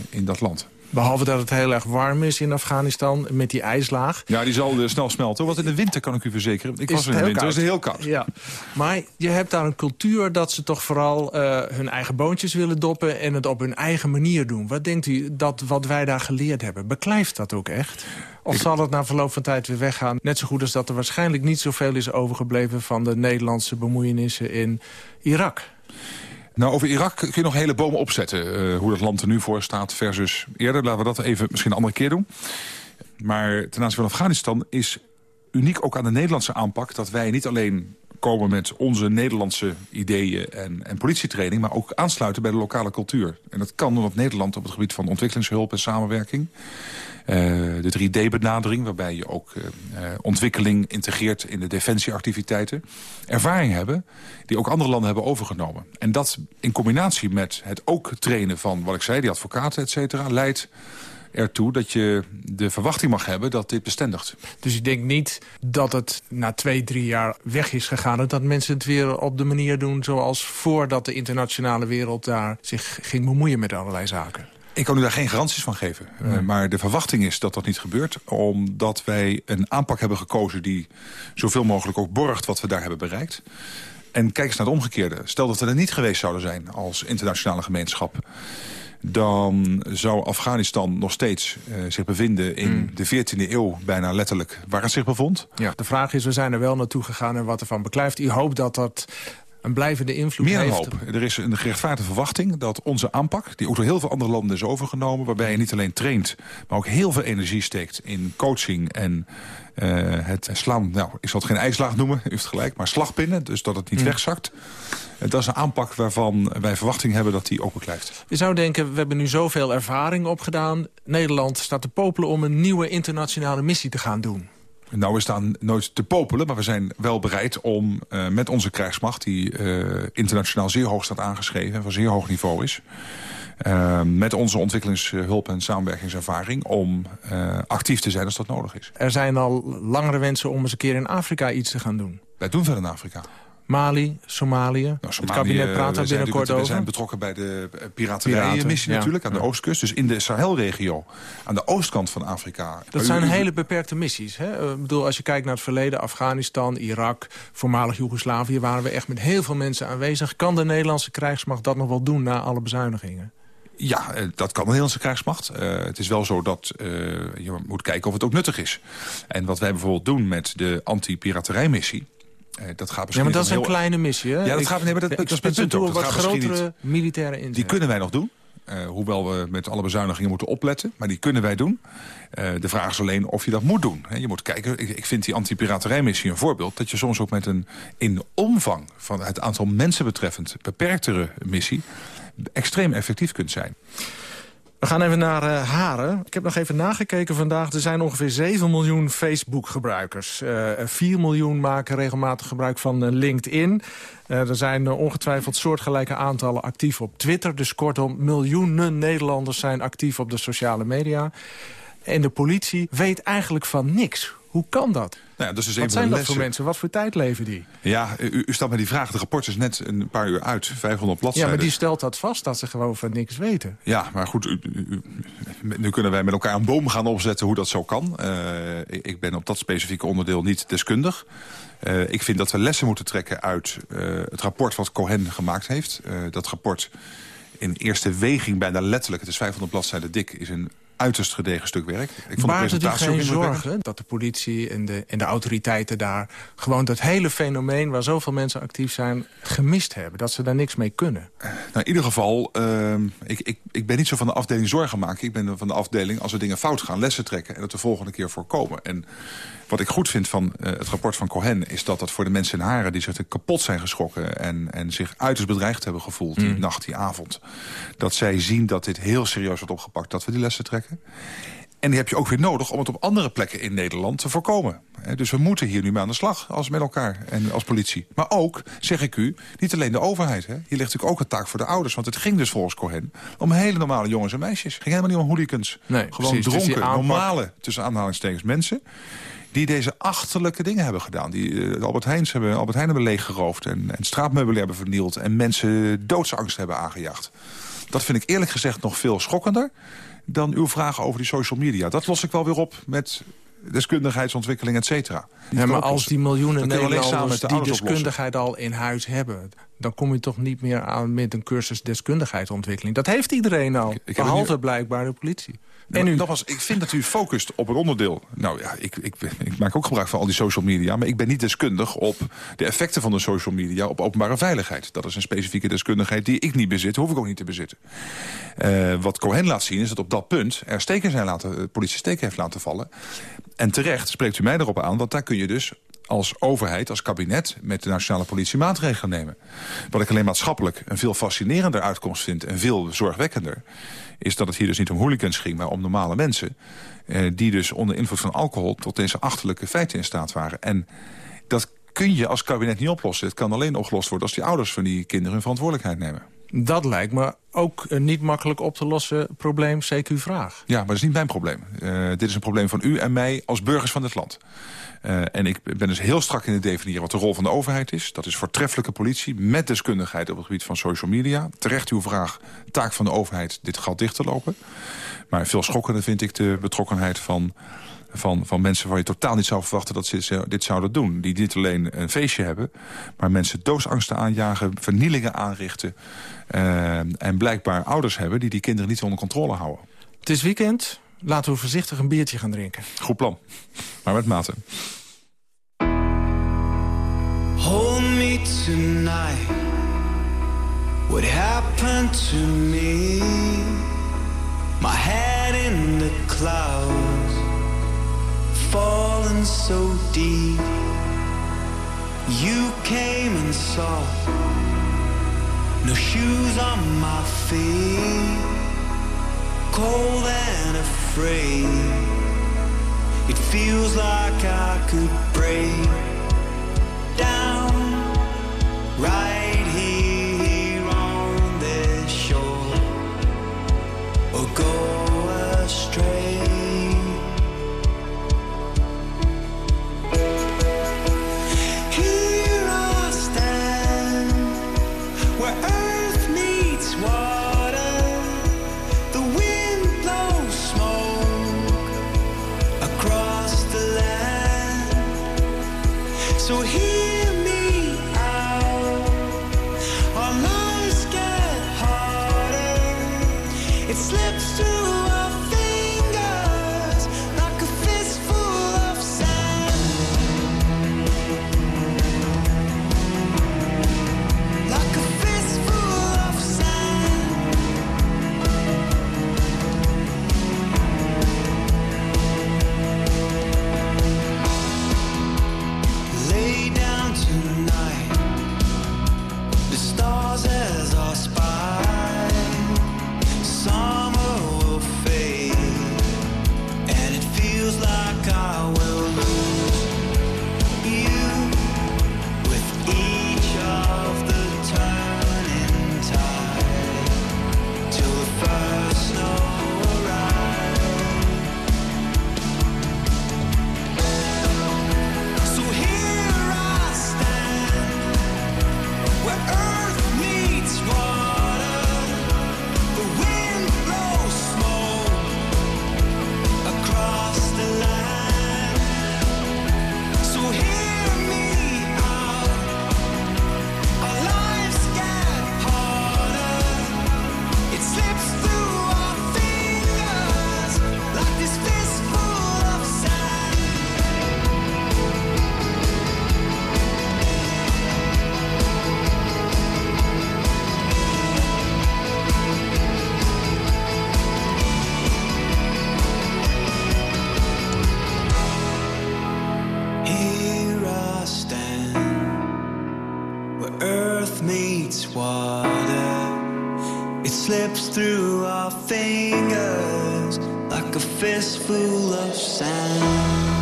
in dat land. Behalve dat het heel erg warm is in Afghanistan met die ijslaag. Ja, die zal snel smelten. Want in de winter kan ik u verzekeren. Ik is was in de winter, het is heel koud. Ja. Maar je hebt daar een cultuur dat ze toch vooral uh, hun eigen boontjes willen doppen... en het op hun eigen manier doen. Wat denkt u dat wat wij daar geleerd hebben? Beklijft dat ook echt? Of zal het na verloop van tijd weer weggaan? Net zo goed als dat er waarschijnlijk niet zoveel is overgebleven... van de Nederlandse bemoeienissen in Irak. Nou, over Irak kun je nog hele bomen opzetten. Uh, hoe dat land er nu voor staat versus eerder. Laten we dat even misschien een andere keer doen. Maar ten aanzien van Afghanistan is uniek ook aan de Nederlandse aanpak... dat wij niet alleen komen met onze Nederlandse ideeën en, en politietraining... maar ook aansluiten bij de lokale cultuur. En dat kan omdat Nederland op het gebied van ontwikkelingshulp en samenwerking... Uh, de 3D-benadering, waarbij je ook uh, ontwikkeling integreert in de defensieactiviteiten. Ervaring hebben die ook andere landen hebben overgenomen. En dat in combinatie met het ook trainen van, wat ik zei, die advocaten, et cetera, leidt ertoe dat je de verwachting mag hebben dat dit bestendigt. Dus ik denk niet dat het na twee, drie jaar weg is gegaan... en dat mensen het weer op de manier doen zoals voordat de internationale wereld... daar zich ging bemoeien met allerlei zaken. Ik kan u daar geen garanties van geven. Nee. Uh, maar de verwachting is dat dat niet gebeurt. Omdat wij een aanpak hebben gekozen die zoveel mogelijk ook borgt wat we daar hebben bereikt. En kijk eens naar het omgekeerde. Stel dat we er niet geweest zouden zijn als internationale gemeenschap dan zou Afghanistan nog steeds uh, zich bevinden in mm. de 14e eeuw, bijna letterlijk, waar het zich bevond. Ja, de vraag is, we zijn er wel naartoe gegaan en wat ervan beklijft. U hoopt dat dat een blijvende invloed Meer heeft. hoop. Er is een gerechtvaardigde verwachting dat onze aanpak... die ook door heel veel andere landen is overgenomen... waarbij je niet alleen traint, maar ook heel veel energie steekt... in coaching en uh, het slaan... nou, ik zal het geen ijslaag noemen, u heeft gelijk... maar slagpinnen, dus dat het niet mm. wegzakt. Dat is een aanpak waarvan wij verwachting hebben dat die open blijft. Je zou denken, we hebben nu zoveel ervaring opgedaan. Nederland staat te popelen om een nieuwe internationale missie te gaan doen. Nou, we staan nooit te popelen, maar we zijn wel bereid om uh, met onze krijgsmacht... die uh, internationaal zeer hoog staat aangeschreven en van zeer hoog niveau is... Uh, met onze ontwikkelingshulp en samenwerkingservaring... om actief te zijn als dat nodig is. Er zijn al langere wensen om eens een keer in Afrika iets te gaan doen. Wij doen veel in Afrika. Mali, Somalië. Nou, Somalië het kabinet praat daar binnenkort over. We zijn betrokken bij de piraterijmissie natuurlijk aan de oostkust. Dus in de Sahelregio, aan de oostkant van Afrika. Dat zijn hele beperkte missies. Hè? Ik bedoel, als je kijkt naar het verleden, Afghanistan, Irak, voormalig Joegoslavië... waren we echt met heel veel mensen aanwezig. Kan de Nederlandse krijgsmacht dat nog wel doen na alle bezuinigingen? Ja, dat kan de Nederlandse krijgsmacht. Uh, het is wel zo dat uh, je moet kijken of het ook nuttig is. En wat wij bijvoorbeeld doen met de anti-piraterijmissie... Uh, dat gaat ja, maar dat is een heel... kleine missie, hè? Ja, dat gaat, nee, maar dat, dat is punt ook. wat grotere militaire inzet. Die kunnen wij nog doen. Uh, hoewel we met alle bezuinigingen moeten opletten. Maar die kunnen wij doen. Uh, de vraag is alleen of je dat moet doen. He, je moet kijken, ik, ik vind die anti-piraterijmissie een voorbeeld... dat je soms ook met een in omvang van het aantal mensen betreffend... beperktere missie extreem effectief kunt zijn. We gaan even naar uh, Haren. Ik heb nog even nagekeken vandaag. Er zijn ongeveer 7 miljoen Facebook-gebruikers. Uh, 4 miljoen maken regelmatig gebruik van uh, LinkedIn. Er zijn ongetwijfeld soortgelijke aantallen actief op Twitter. Dus kortom, miljoenen Nederlanders zijn actief op de sociale media. En de politie weet eigenlijk van niks. Hoe kan dat? Nou ja, dat is dus Wat zijn dat voor mensen? Wat voor tijd leven die? Ja, u, u stelt me die vraag. De rapport is net een paar uur uit. 500 Ja, bladzijden. maar die stelt dat vast, dat ze gewoon van niks weten. Ja, maar goed, u- u- u- nu kunnen wij met elkaar een boom gaan opzetten hoe dat zo kan. Eh, ik- ben op dat specifieke onderdeel niet deskundig. Eh, ik vind dat we lessen moeten trekken uit eh, het rapport wat Cohen gemaakt heeft. Dat rapport in eerste weging bijna letterlijk, het is 500 bladzijden dik, is een uiterst gedegen stuk werk. Ik vond Baart de het geen zorgen dat de politie en de, en de autoriteiten daar... gewoon dat hele fenomeen waar zoveel mensen actief zijn gemist hebben? Dat ze daar niks mee kunnen? Nou, in ieder geval, ehm, ik, ik, ik ben niet zo van de afdeling zorgen maken. Ik ben van de afdeling als er dingen fout gaan, lessen trekken... en het de volgende keer voorkomen. En wat ik goed vind van eh, het rapport van Cohen... is dat dat voor de mensen in Haren die zich kapot zijn geschrokken... en, en zich uiterst bedreigd hebben gevoeld die nacht, die avond... dat zij zien dat dit heel serieus wordt opgepakt, dat we die lessen trekken. En die heb je ook weer nodig om het op andere plekken in Nederland te voorkomen. Dus we moeten hier nu mee aan de slag als met elkaar en als politie. Maar ook, zeg ik u, niet alleen de overheid. Hè. Hier ligt natuurlijk ook een taak voor de ouders. Want het ging dus volgens Cohen om hele normale jongens en meisjes. Het ging helemaal niet om hooligans. Nee, Gewoon precies. Dus dronken, aanpak- normale, tussen aanhalingstekens, mensen... die deze achterlijke dingen hebben gedaan. Die eh, Albert, Heijns hebben, Albert Heijn hebben leeggeroofd... En, en straatmeubilair hebben vernield... en mensen doodsangst hebben aangejaagd. Dat vind ik eerlijk gezegd nog veel schokkender... dan uw vragen over die social media. Dat los ik wel weer op met deskundigheidsontwikkeling, et cetera. Ja, maar als die miljoenen Nederlanders die deskundigheid al in huis hebben... dan kom je toch niet meer aan met een cursus deskundigheidsontwikkeling. Dat heeft iedereen al, heb behalve het nu- blijkbaar de politie. En nu... Nogmaals, ik vind dat u focust op een onderdeel. Nou ja, ik, ik, ik maak ook gebruik van al die social media... maar ik ben niet deskundig op de effecten van de social media... op openbare veiligheid. Dat is een specifieke deskundigheid die ik niet bezit. hoef ik ook niet te bezitten. Eh, wat Cohen laat zien is dat op dat punt... er steken zijn laten, de politie steken heeft laten vallen. En terecht spreekt u mij erop aan... want daar kun je dus als overheid, als kabinet... met de nationale politie maatregelen nemen. Wat ik alleen maatschappelijk een veel fascinerender uitkomst vind... en veel zorgwekkender... is dat het hier dus niet om hooligans ging, maar om normale mensen... Eh, die dus onder invloed van alcohol tot deze achterlijke feiten in staat waren. En dat kun je als kabinet niet oplossen. Het kan alleen opgelost worden als die ouders van die kinderen hun verantwoordelijkheid nemen. Dat lijkt me ook een niet makkelijk op te lossen probleem, CQ-vraag. Ja, maar dat is niet mijn probleem. Eh, dit is een probleem van u en mij als burgers van dit land. Eh, en ik ben dus heel strak in het definiëren wat de rol van de overheid is. Dat is voortreffelijke politie met deskundigheid op het gebied van social media. Terecht uw vraag, taak van de overheid dit gat dicht te lopen. Maar veel schokkender vind ik de betrokkenheid van, van, van mensen... waar je totaal niet zou verwachten dat ze dit zouden doen. Die niet alleen een feestje hebben, maar mensen doodsangsten aanjagen... vernielingen aanrichten eh, en blijkbaar ouders hebben... die die kinderen niet onder controle houden. Het is weekend, laten we voorzichtig een biertje gaan drinken. Goed plan, maar met mate. Hold me tonight. What happened to me? My head in the clouds, falling so deep. You came and saw. No shoes on my feet, cold and afraid. It feels like I could break down right here on this shore or go astray. A fistful of sand.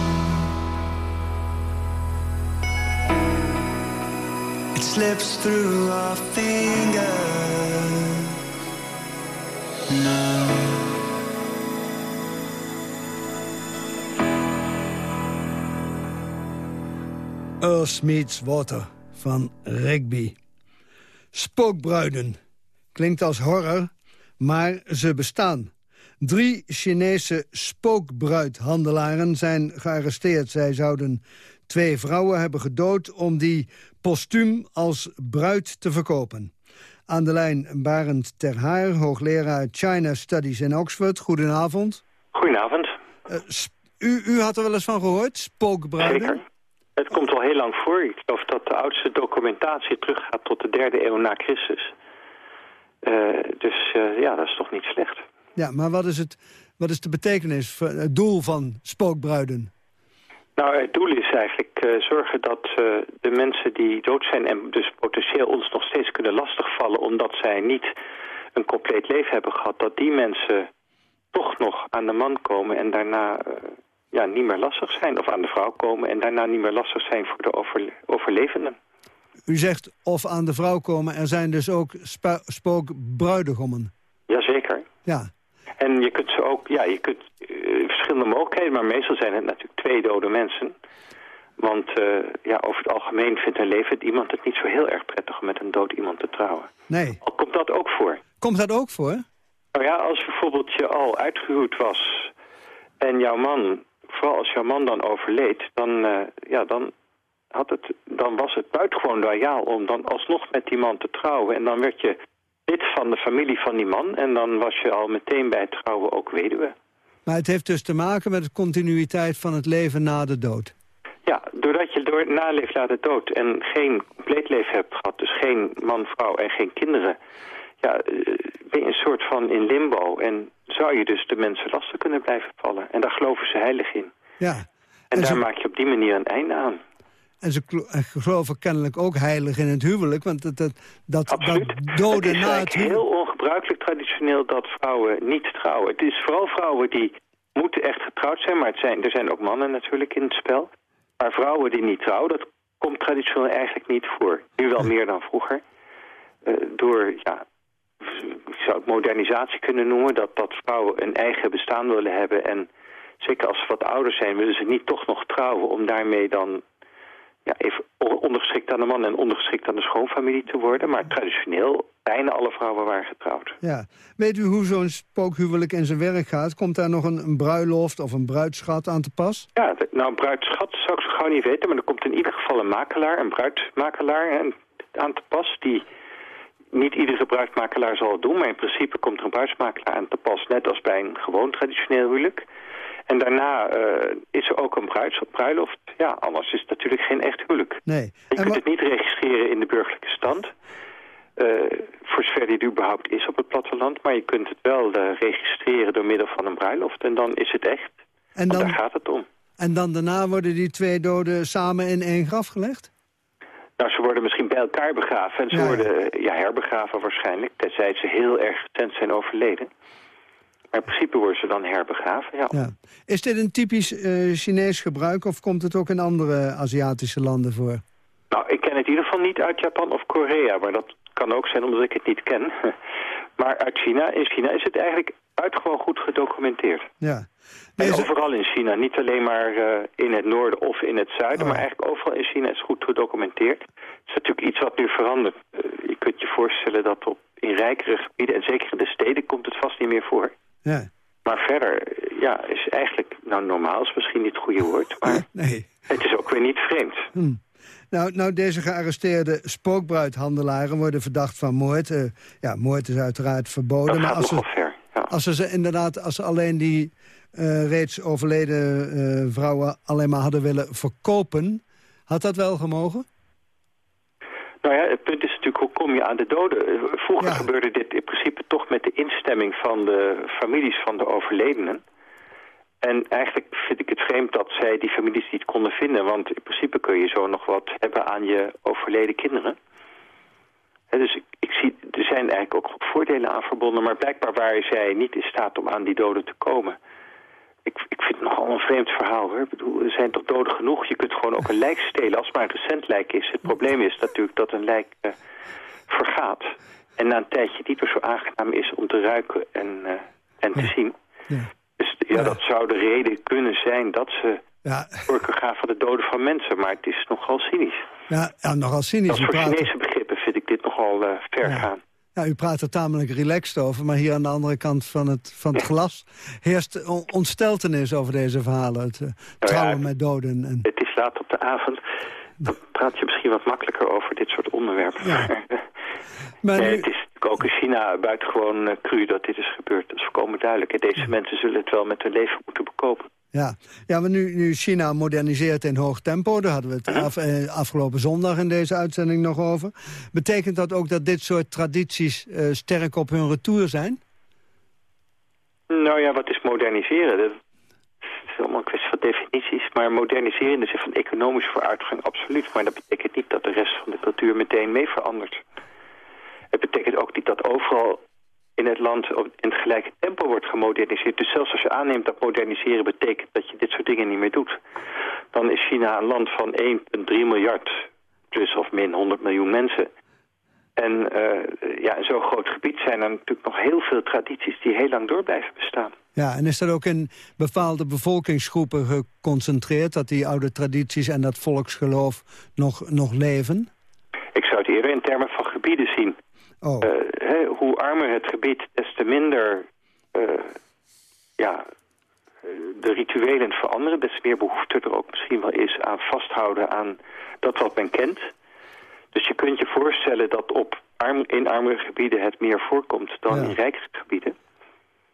It slips through our fingers now. Earth Meets Water van Rigby. Spookbruiden. Klinkt als horror, maar ze bestaan. Drie Chinese spookbruidhandelaren zijn gearresteerd. Zij zouden twee vrouwen hebben gedood om die postuum als bruid te verkopen. Aan de lijn Barend Ter Haar, hoogleraar China Studies in Oxford. Goedenavond. Goedenavond. Uh, u, u had er wel eens van gehoord, spookbruiden? Zeker. Het komt al heel lang voor. Ik geloof dat de oudste documentatie teruggaat tot de derde eeuw na Christus. Uh, dus uh, ja, dat is toch niet slecht. Ja, maar wat is, het, wat is de betekenis, het doel van spookbruiden? Nou, het doel is eigenlijk uh, zorgen dat de mensen die dood zijn... en dus potentieel ons nog steeds kunnen lastigvallen... omdat zij niet een compleet leven hebben gehad... dat die mensen toch nog aan de man komen en daarna ja, niet meer lastig zijn. Of aan de vrouw komen en daarna niet meer lastig zijn voor de overle overlevenden. U zegt of aan de vrouw komen. Er zijn dus ook spookbruidegommen. Jazeker. Ja. En je kunt ze ook, ja, je kunt uh, verschillende mogelijkheden, maar meestal zijn het natuurlijk twee dode mensen. Want uh, ja, over het algemeen vindt een levend iemand het niet zo heel erg prettig om met een dood iemand te trouwen. Nee. Al komt dat ook voor. Komt dat ook voor? Nou ja, als bijvoorbeeld je al uitgehuwd was en jouw man vooral als jouw man dan overleed, dan, uh, ja, dan, had het, dan was het buitengewoon loyaal om dan alsnog met die man te trouwen. En dan werd je lid van de familie van die man en dan was je al meteen bij het trouwen ook weduwe. Maar het heeft dus te maken met de continuïteit van het leven na de dood? Ja, doordat je door naleeft na de dood en geen compleet leven hebt gehad, dus geen man, vrouw en geen kinderen, ja, ben je een soort van in limbo. En zou je dus de mensen lastig kunnen blijven vallen. En daar geloven ze heilig in. Ja. En, en daar maak je op die manier een einde aan. En ze geloven kennelijk ook heilig in het huwelijk. Want dat, dat, dat, Absoluut. dat doden het is na het huwelijk heel ongebruikelijk traditioneel dat vrouwen niet trouwen. Het is vooral vrouwen die moeten echt getrouwd zijn. Maar het zijn, er zijn ook mannen natuurlijk in het spel. Maar vrouwen die niet trouwen, dat komt traditioneel eigenlijk niet voor. Nu wel meer dan vroeger. Uh, door, ja, ik zou het modernisatie kunnen noemen, dat, dat vrouwen een eigen bestaan willen hebben. En zeker als ze wat ouder zijn, willen ze niet toch nog trouwen om daarmee dan ja, even ondergeschikt aan de man en ondergeschikt aan de schoonfamilie te worden. Maar traditioneel, bijna alle vrouwen waren getrouwd. Ja. Weet u hoe zo'n spookhuwelijk in zijn werk gaat? Komt daar nog een, een bruiloft of een bruidschat aan te pas? Ja, nou, een bruidschat zou ik zo gauw niet weten, maar er komt in ieder geval een makelaar, een bruidmakelaar aan te pas, die niet iedere bruidsmakelaar zal het doen, maar in principe komt er een bruidsmakelaar aan te pas, net als bij een gewoon traditioneel huwelijk. En daarna uh, is er ook een bruiloft. Ja, anders is het natuurlijk geen echt huwelijk. Nee. Je kunt het niet registreren in de burgerlijke stand, uh, voor zover die überhaupt is op het platteland. Maar je kunt het wel uh, registreren door middel van een bruiloft en dan is het echt. En dan, daar gaat het om. En dan daarna worden die twee doden samen in één graf gelegd? Nou, ze worden misschien bij elkaar begraven en ze Ja, ja. worden ja, herbegraven waarschijnlijk, tenzij ze heel erg recent zijn overleden. Maar in principe worden ze dan herbegraven, ja. Ja. Is dit een typisch eh, Chinees gebruik of komt het ook in andere Aziatische landen voor? Nou, ik ken het in ieder geval niet uit Japan of Korea, maar dat kan ook zijn omdat ik het niet ken. maar uit China, in China is het eigenlijk buitengewoon goed gedocumenteerd. Ja. En overal in China, niet alleen maar eh, in het noorden of in het zuiden, Oh. maar eigenlijk overal in China is het goed gedocumenteerd. Het is natuurlijk iets wat nu verandert. Eh, je kunt je voorstellen dat op, in rijkere gebieden, en zeker in de steden, komt het vast niet meer voor. Ja. Maar verder, ja, is eigenlijk, nou normaal is misschien niet het goede woord, maar Nee. het is ook weer niet vreemd. Hm. Nou, nou, deze gearresteerde spookbruidhandelaren worden verdacht van moord. Eh, ja, moord is uiteraard verboden. Dat maar als ze, ver, ja. als ze ze inderdaad, als ze alleen die eh, reeds overleden eh, vrouwen alleen maar hadden willen verkopen, had dat wel gemogen? Nou ja, het punt is natuurlijk, hoe kom je aan de doden? Vroeger gebeurde dit in principe toch met de instemming van de families van de overledenen. En eigenlijk vind ik het vreemd dat zij die families niet konden vinden. Want in principe kun je zo nog wat hebben aan je overleden kinderen. Hè, dus ik, ik zijn eigenlijk ook voordelen aan verbonden. Maar blijkbaar waren zij niet in staat om aan die doden te komen. Ik, ik vind het nogal een vreemd verhaal hoor. Ik bedoel, er zijn toch doden genoeg? Je kunt gewoon ook een lijk stelen als het maar een recent lijk is. Het probleem is natuurlijk dat een lijk uh, vergaat. En na een tijdje niet meer zo aangenaam is om te ruiken en, uh, en te zien. Ja. Dus ja, dat zou de reden kunnen zijn dat ze ja. voorkeur gaan van de doden van mensen. Maar het is nogal cynisch. Ja, nogal cynisch. Dat voor Chinese begrippen vind ik dit nogal uh, ver gaan. Ja, u praat er tamelijk relaxed over, maar hier aan de andere kant van het, van het glas... heerst ontsteltenis over deze verhalen, het uh, trouwen met doden. En... Het is laat op de avond, dan praat je misschien wat makkelijker over dit soort onderwerpen. Ja. maar nee, Het is natuurlijk ook in China buitengewoon uh, cru dat dit is gebeurd. Dat is volkomen duidelijk. En deze mensen zullen het wel met hun leven moeten bekopen. Ja, ja maar nu, nu China moderniseert in hoog tempo... daar hadden we het af, eh, afgelopen zondag in deze uitzending nog over. Betekent dat ook dat dit soort tradities eh, sterk op hun retour zijn? Nou ja, wat is moderniseren? Dat is allemaal een kwestie van definities. Maar moderniseren in de zin van economische vooruitgang, absoluut. Maar dat betekent niet dat de rest van de cultuur meteen mee verandert. Het betekent ook niet dat overal in het land in het gelijke tempo wordt gemoderniseerd. Dus zelfs als je aanneemt dat moderniseren betekent dat je dit soort dingen niet meer doet... dan is China een land van 1,3 miljard, plus of min 100 miljoen mensen. En uh, ja, in zo'n groot gebied zijn er natuurlijk nog heel veel tradities die heel lang door blijven bestaan. Ja, en is dat ook in bepaalde bevolkingsgroepen geconcentreerd... dat die oude tradities en dat volksgeloof nog, nog leven? Ik zou het eerder in termen van gebieden zien. Oh. Uh, hoe armer het gebied, des te minder uh, ja, de rituelen veranderen. Des te meer behoefte er ook misschien wel is aan vasthouden aan dat wat men kent. Dus je kunt je voorstellen dat op arm, in armere gebieden het meer voorkomt dan in rijkere gebieden.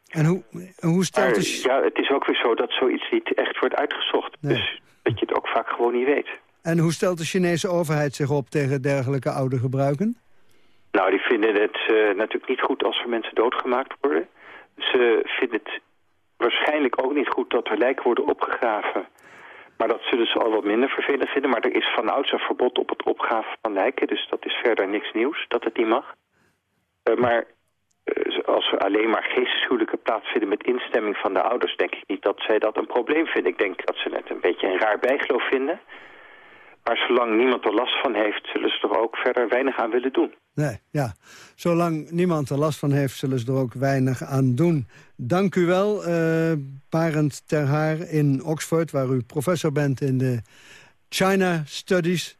En hoe, hoe stelt het... Ja, het is ook weer zo dat zoiets niet echt wordt uitgezocht. Dus dat je het ook vaak gewoon niet weet. En hoe stelt de Chinese overheid zich op tegen dergelijke oude gebruiken? Nou, die vinden het uh, natuurlijk niet goed als er mensen doodgemaakt worden. Ze vinden het waarschijnlijk ook niet goed dat er lijken worden opgegraven. Maar dat zullen ze al wat minder vervelend vinden. Maar er is van ouds een verbod op het opgraven van lijken. Dus dat is verder niks nieuws, dat het niet mag. Uh, maar uh, als er alleen maar geesteshuwelijken plaatsvinden met instemming van de ouders... denk ik niet dat zij dat een probleem vinden. Ik denk dat ze het een beetje een raar bijgeloof vinden. Maar zolang niemand er last van heeft, zullen ze er ook verder weinig aan willen doen. Nee, ja. Zolang niemand er last van heeft, zullen ze er ook weinig aan doen. Dank u wel, uh, Barend Terhaar in Oxford... waar u professor bent in de China Studies.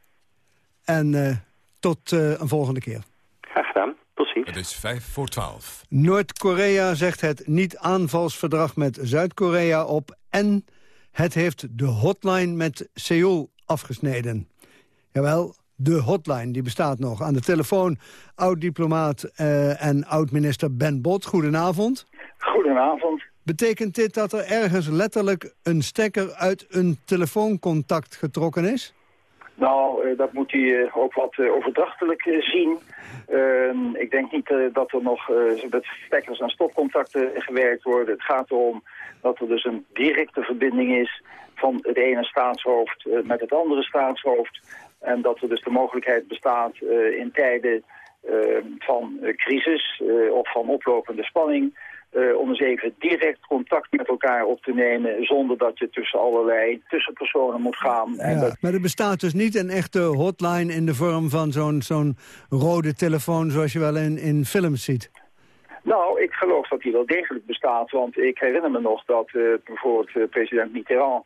En uh, tot uh, een volgende keer. Graag gedaan. Tot ziens. Het is vijf voor twaalf. Noord-Korea zegt het niet-aanvalsverdrag met Zuid-Korea op... en het heeft de hotline met Seoul afgesneden. Jawel, de hotline, die bestaat nog. Aan de telefoon oud-diplomaat uh, en oud-minister Ben Bot. Goedenavond. Goedenavond. Betekent dit dat er ergens letterlijk een stekker uit een telefooncontact getrokken is? Nou, uh, dat moet hij uh, ook wat overdrachtelijk zien. Ehm, ik denk niet dat er nog met stekkers en stopcontacten gewerkt worden. Het gaat erom dat er dus een directe verbinding is van het ene staatshoofd met het andere staatshoofd. En dat er dus de mogelijkheid bestaat uh, in tijden uh, van crisis of van oplopende spanning... om eens even direct contact met elkaar op te nemen... zonder dat je tussen allerlei tussenpersonen moet gaan. Ja, dat... Maar er bestaat dus niet een echte hotline in de vorm van zo'n zo'n rode telefoon... zoals je wel in, in films ziet? Nou, ik geloof dat die wel degelijk bestaat. Want ik herinner me nog dat bijvoorbeeld president Mitterrand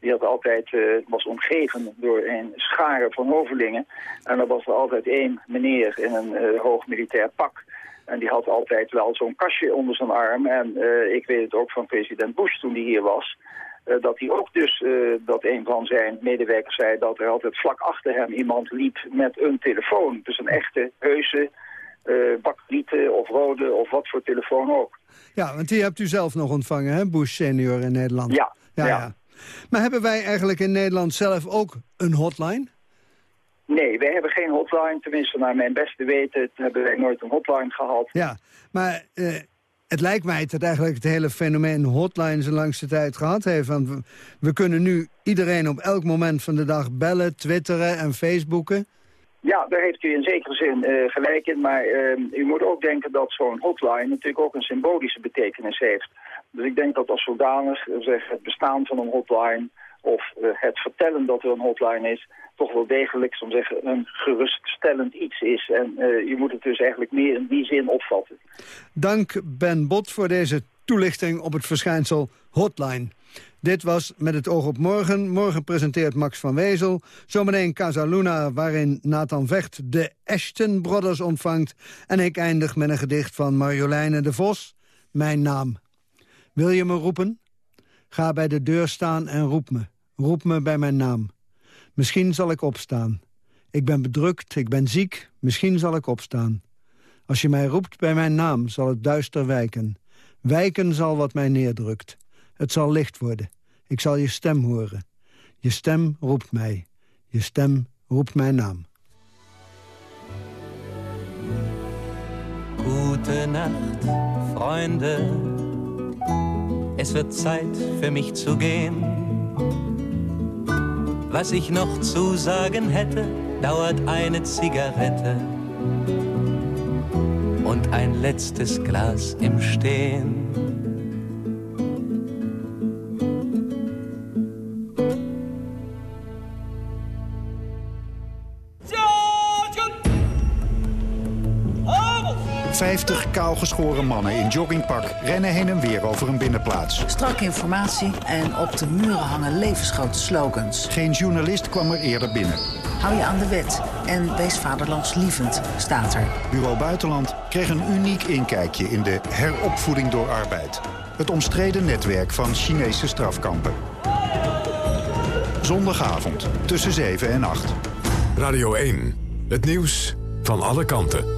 die had altijd, uh, was omgeven door een schare van hovelingen. En er was er altijd één meneer in een hoog militair pak. En die had altijd wel zo'n kastje onder zijn arm. En ik weet het ook van president Bush toen hij hier was. dat hij ook dus, dat een van zijn medewerkers zei... dat er altijd vlak achter hem iemand liep met een telefoon. Dus een echte, heuse, bakrieten of rode of wat voor telefoon ook. Ja, want die hebt u zelf nog ontvangen, hè? Bush senior in Nederland. ja. ja. ja. Maar hebben wij eigenlijk in Nederland zelf ook een hotline? Nee, wij hebben geen hotline. Tenminste, naar mijn beste weten hebben wij nooit een hotline gehad. Ja, maar uh, het lijkt mij dat eigenlijk het hele fenomeen hotline zijn langste tijd gehad heeft. Want we, we, kunnen nu iedereen op elk moment van de dag bellen, twitteren en facebooken. Ja, daar heeft u in zekere zin uh, gelijk in. Maar uh, u moet ook denken dat zo'n hotline natuurlijk ook een symbolische betekenis heeft. Dus ik denk dat als zodanig zeg, het bestaan van een hotline of uh, het vertellen dat er een hotline is, toch wel degelijk zo'n zeggen, een geruststellend iets is. En je moet het dus eigenlijk meer in die zin opvatten. Dank Ben Bot voor deze toelichting op het verschijnsel hotline. Dit was Met het oog op morgen. Morgen presenteert Max van Wezel. Zometeen Casaluna, waarin Nathan Vecht de Ashton Brothers ontvangt. En ik eindig met een gedicht van Marjoleine de Vos. Mijn naam. Wil je me roepen? Ga bij de deur staan en roep me. Roep me bij mijn naam. Misschien zal ik opstaan. Ik ben bedrukt, ik ben ziek, misschien zal ik opstaan. Als je mij roept bij mijn naam, zal het duister wijken. Wijken zal wat mij neerdrukt. Het zal licht worden. Ik zal je stem horen. Je stem roept mij. Je stem roept mijn naam. Gute Nacht, Freunde. Es wird Zeit für mich zu gehen. Was ich noch zu sagen hätte, dauert eine Zigarette und ein letztes Glas im Stehen. 50 kaalgeschoren mannen in joggingpak rennen heen en weer over een binnenplaats. Strakke informatie en op de muren hangen levensgrote slogans. Geen journalist kwam er eerder binnen. Hou je aan de wet en wees vaderlandslievend, staat er. Bureau Buitenland kreeg een uniek inkijkje in de heropvoeding door arbeid. Het omstreden netwerk van Chinese strafkampen. Zondagavond tussen 7 en 8. Radio 1, het nieuws van alle kanten.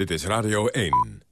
Dit is Radio 1.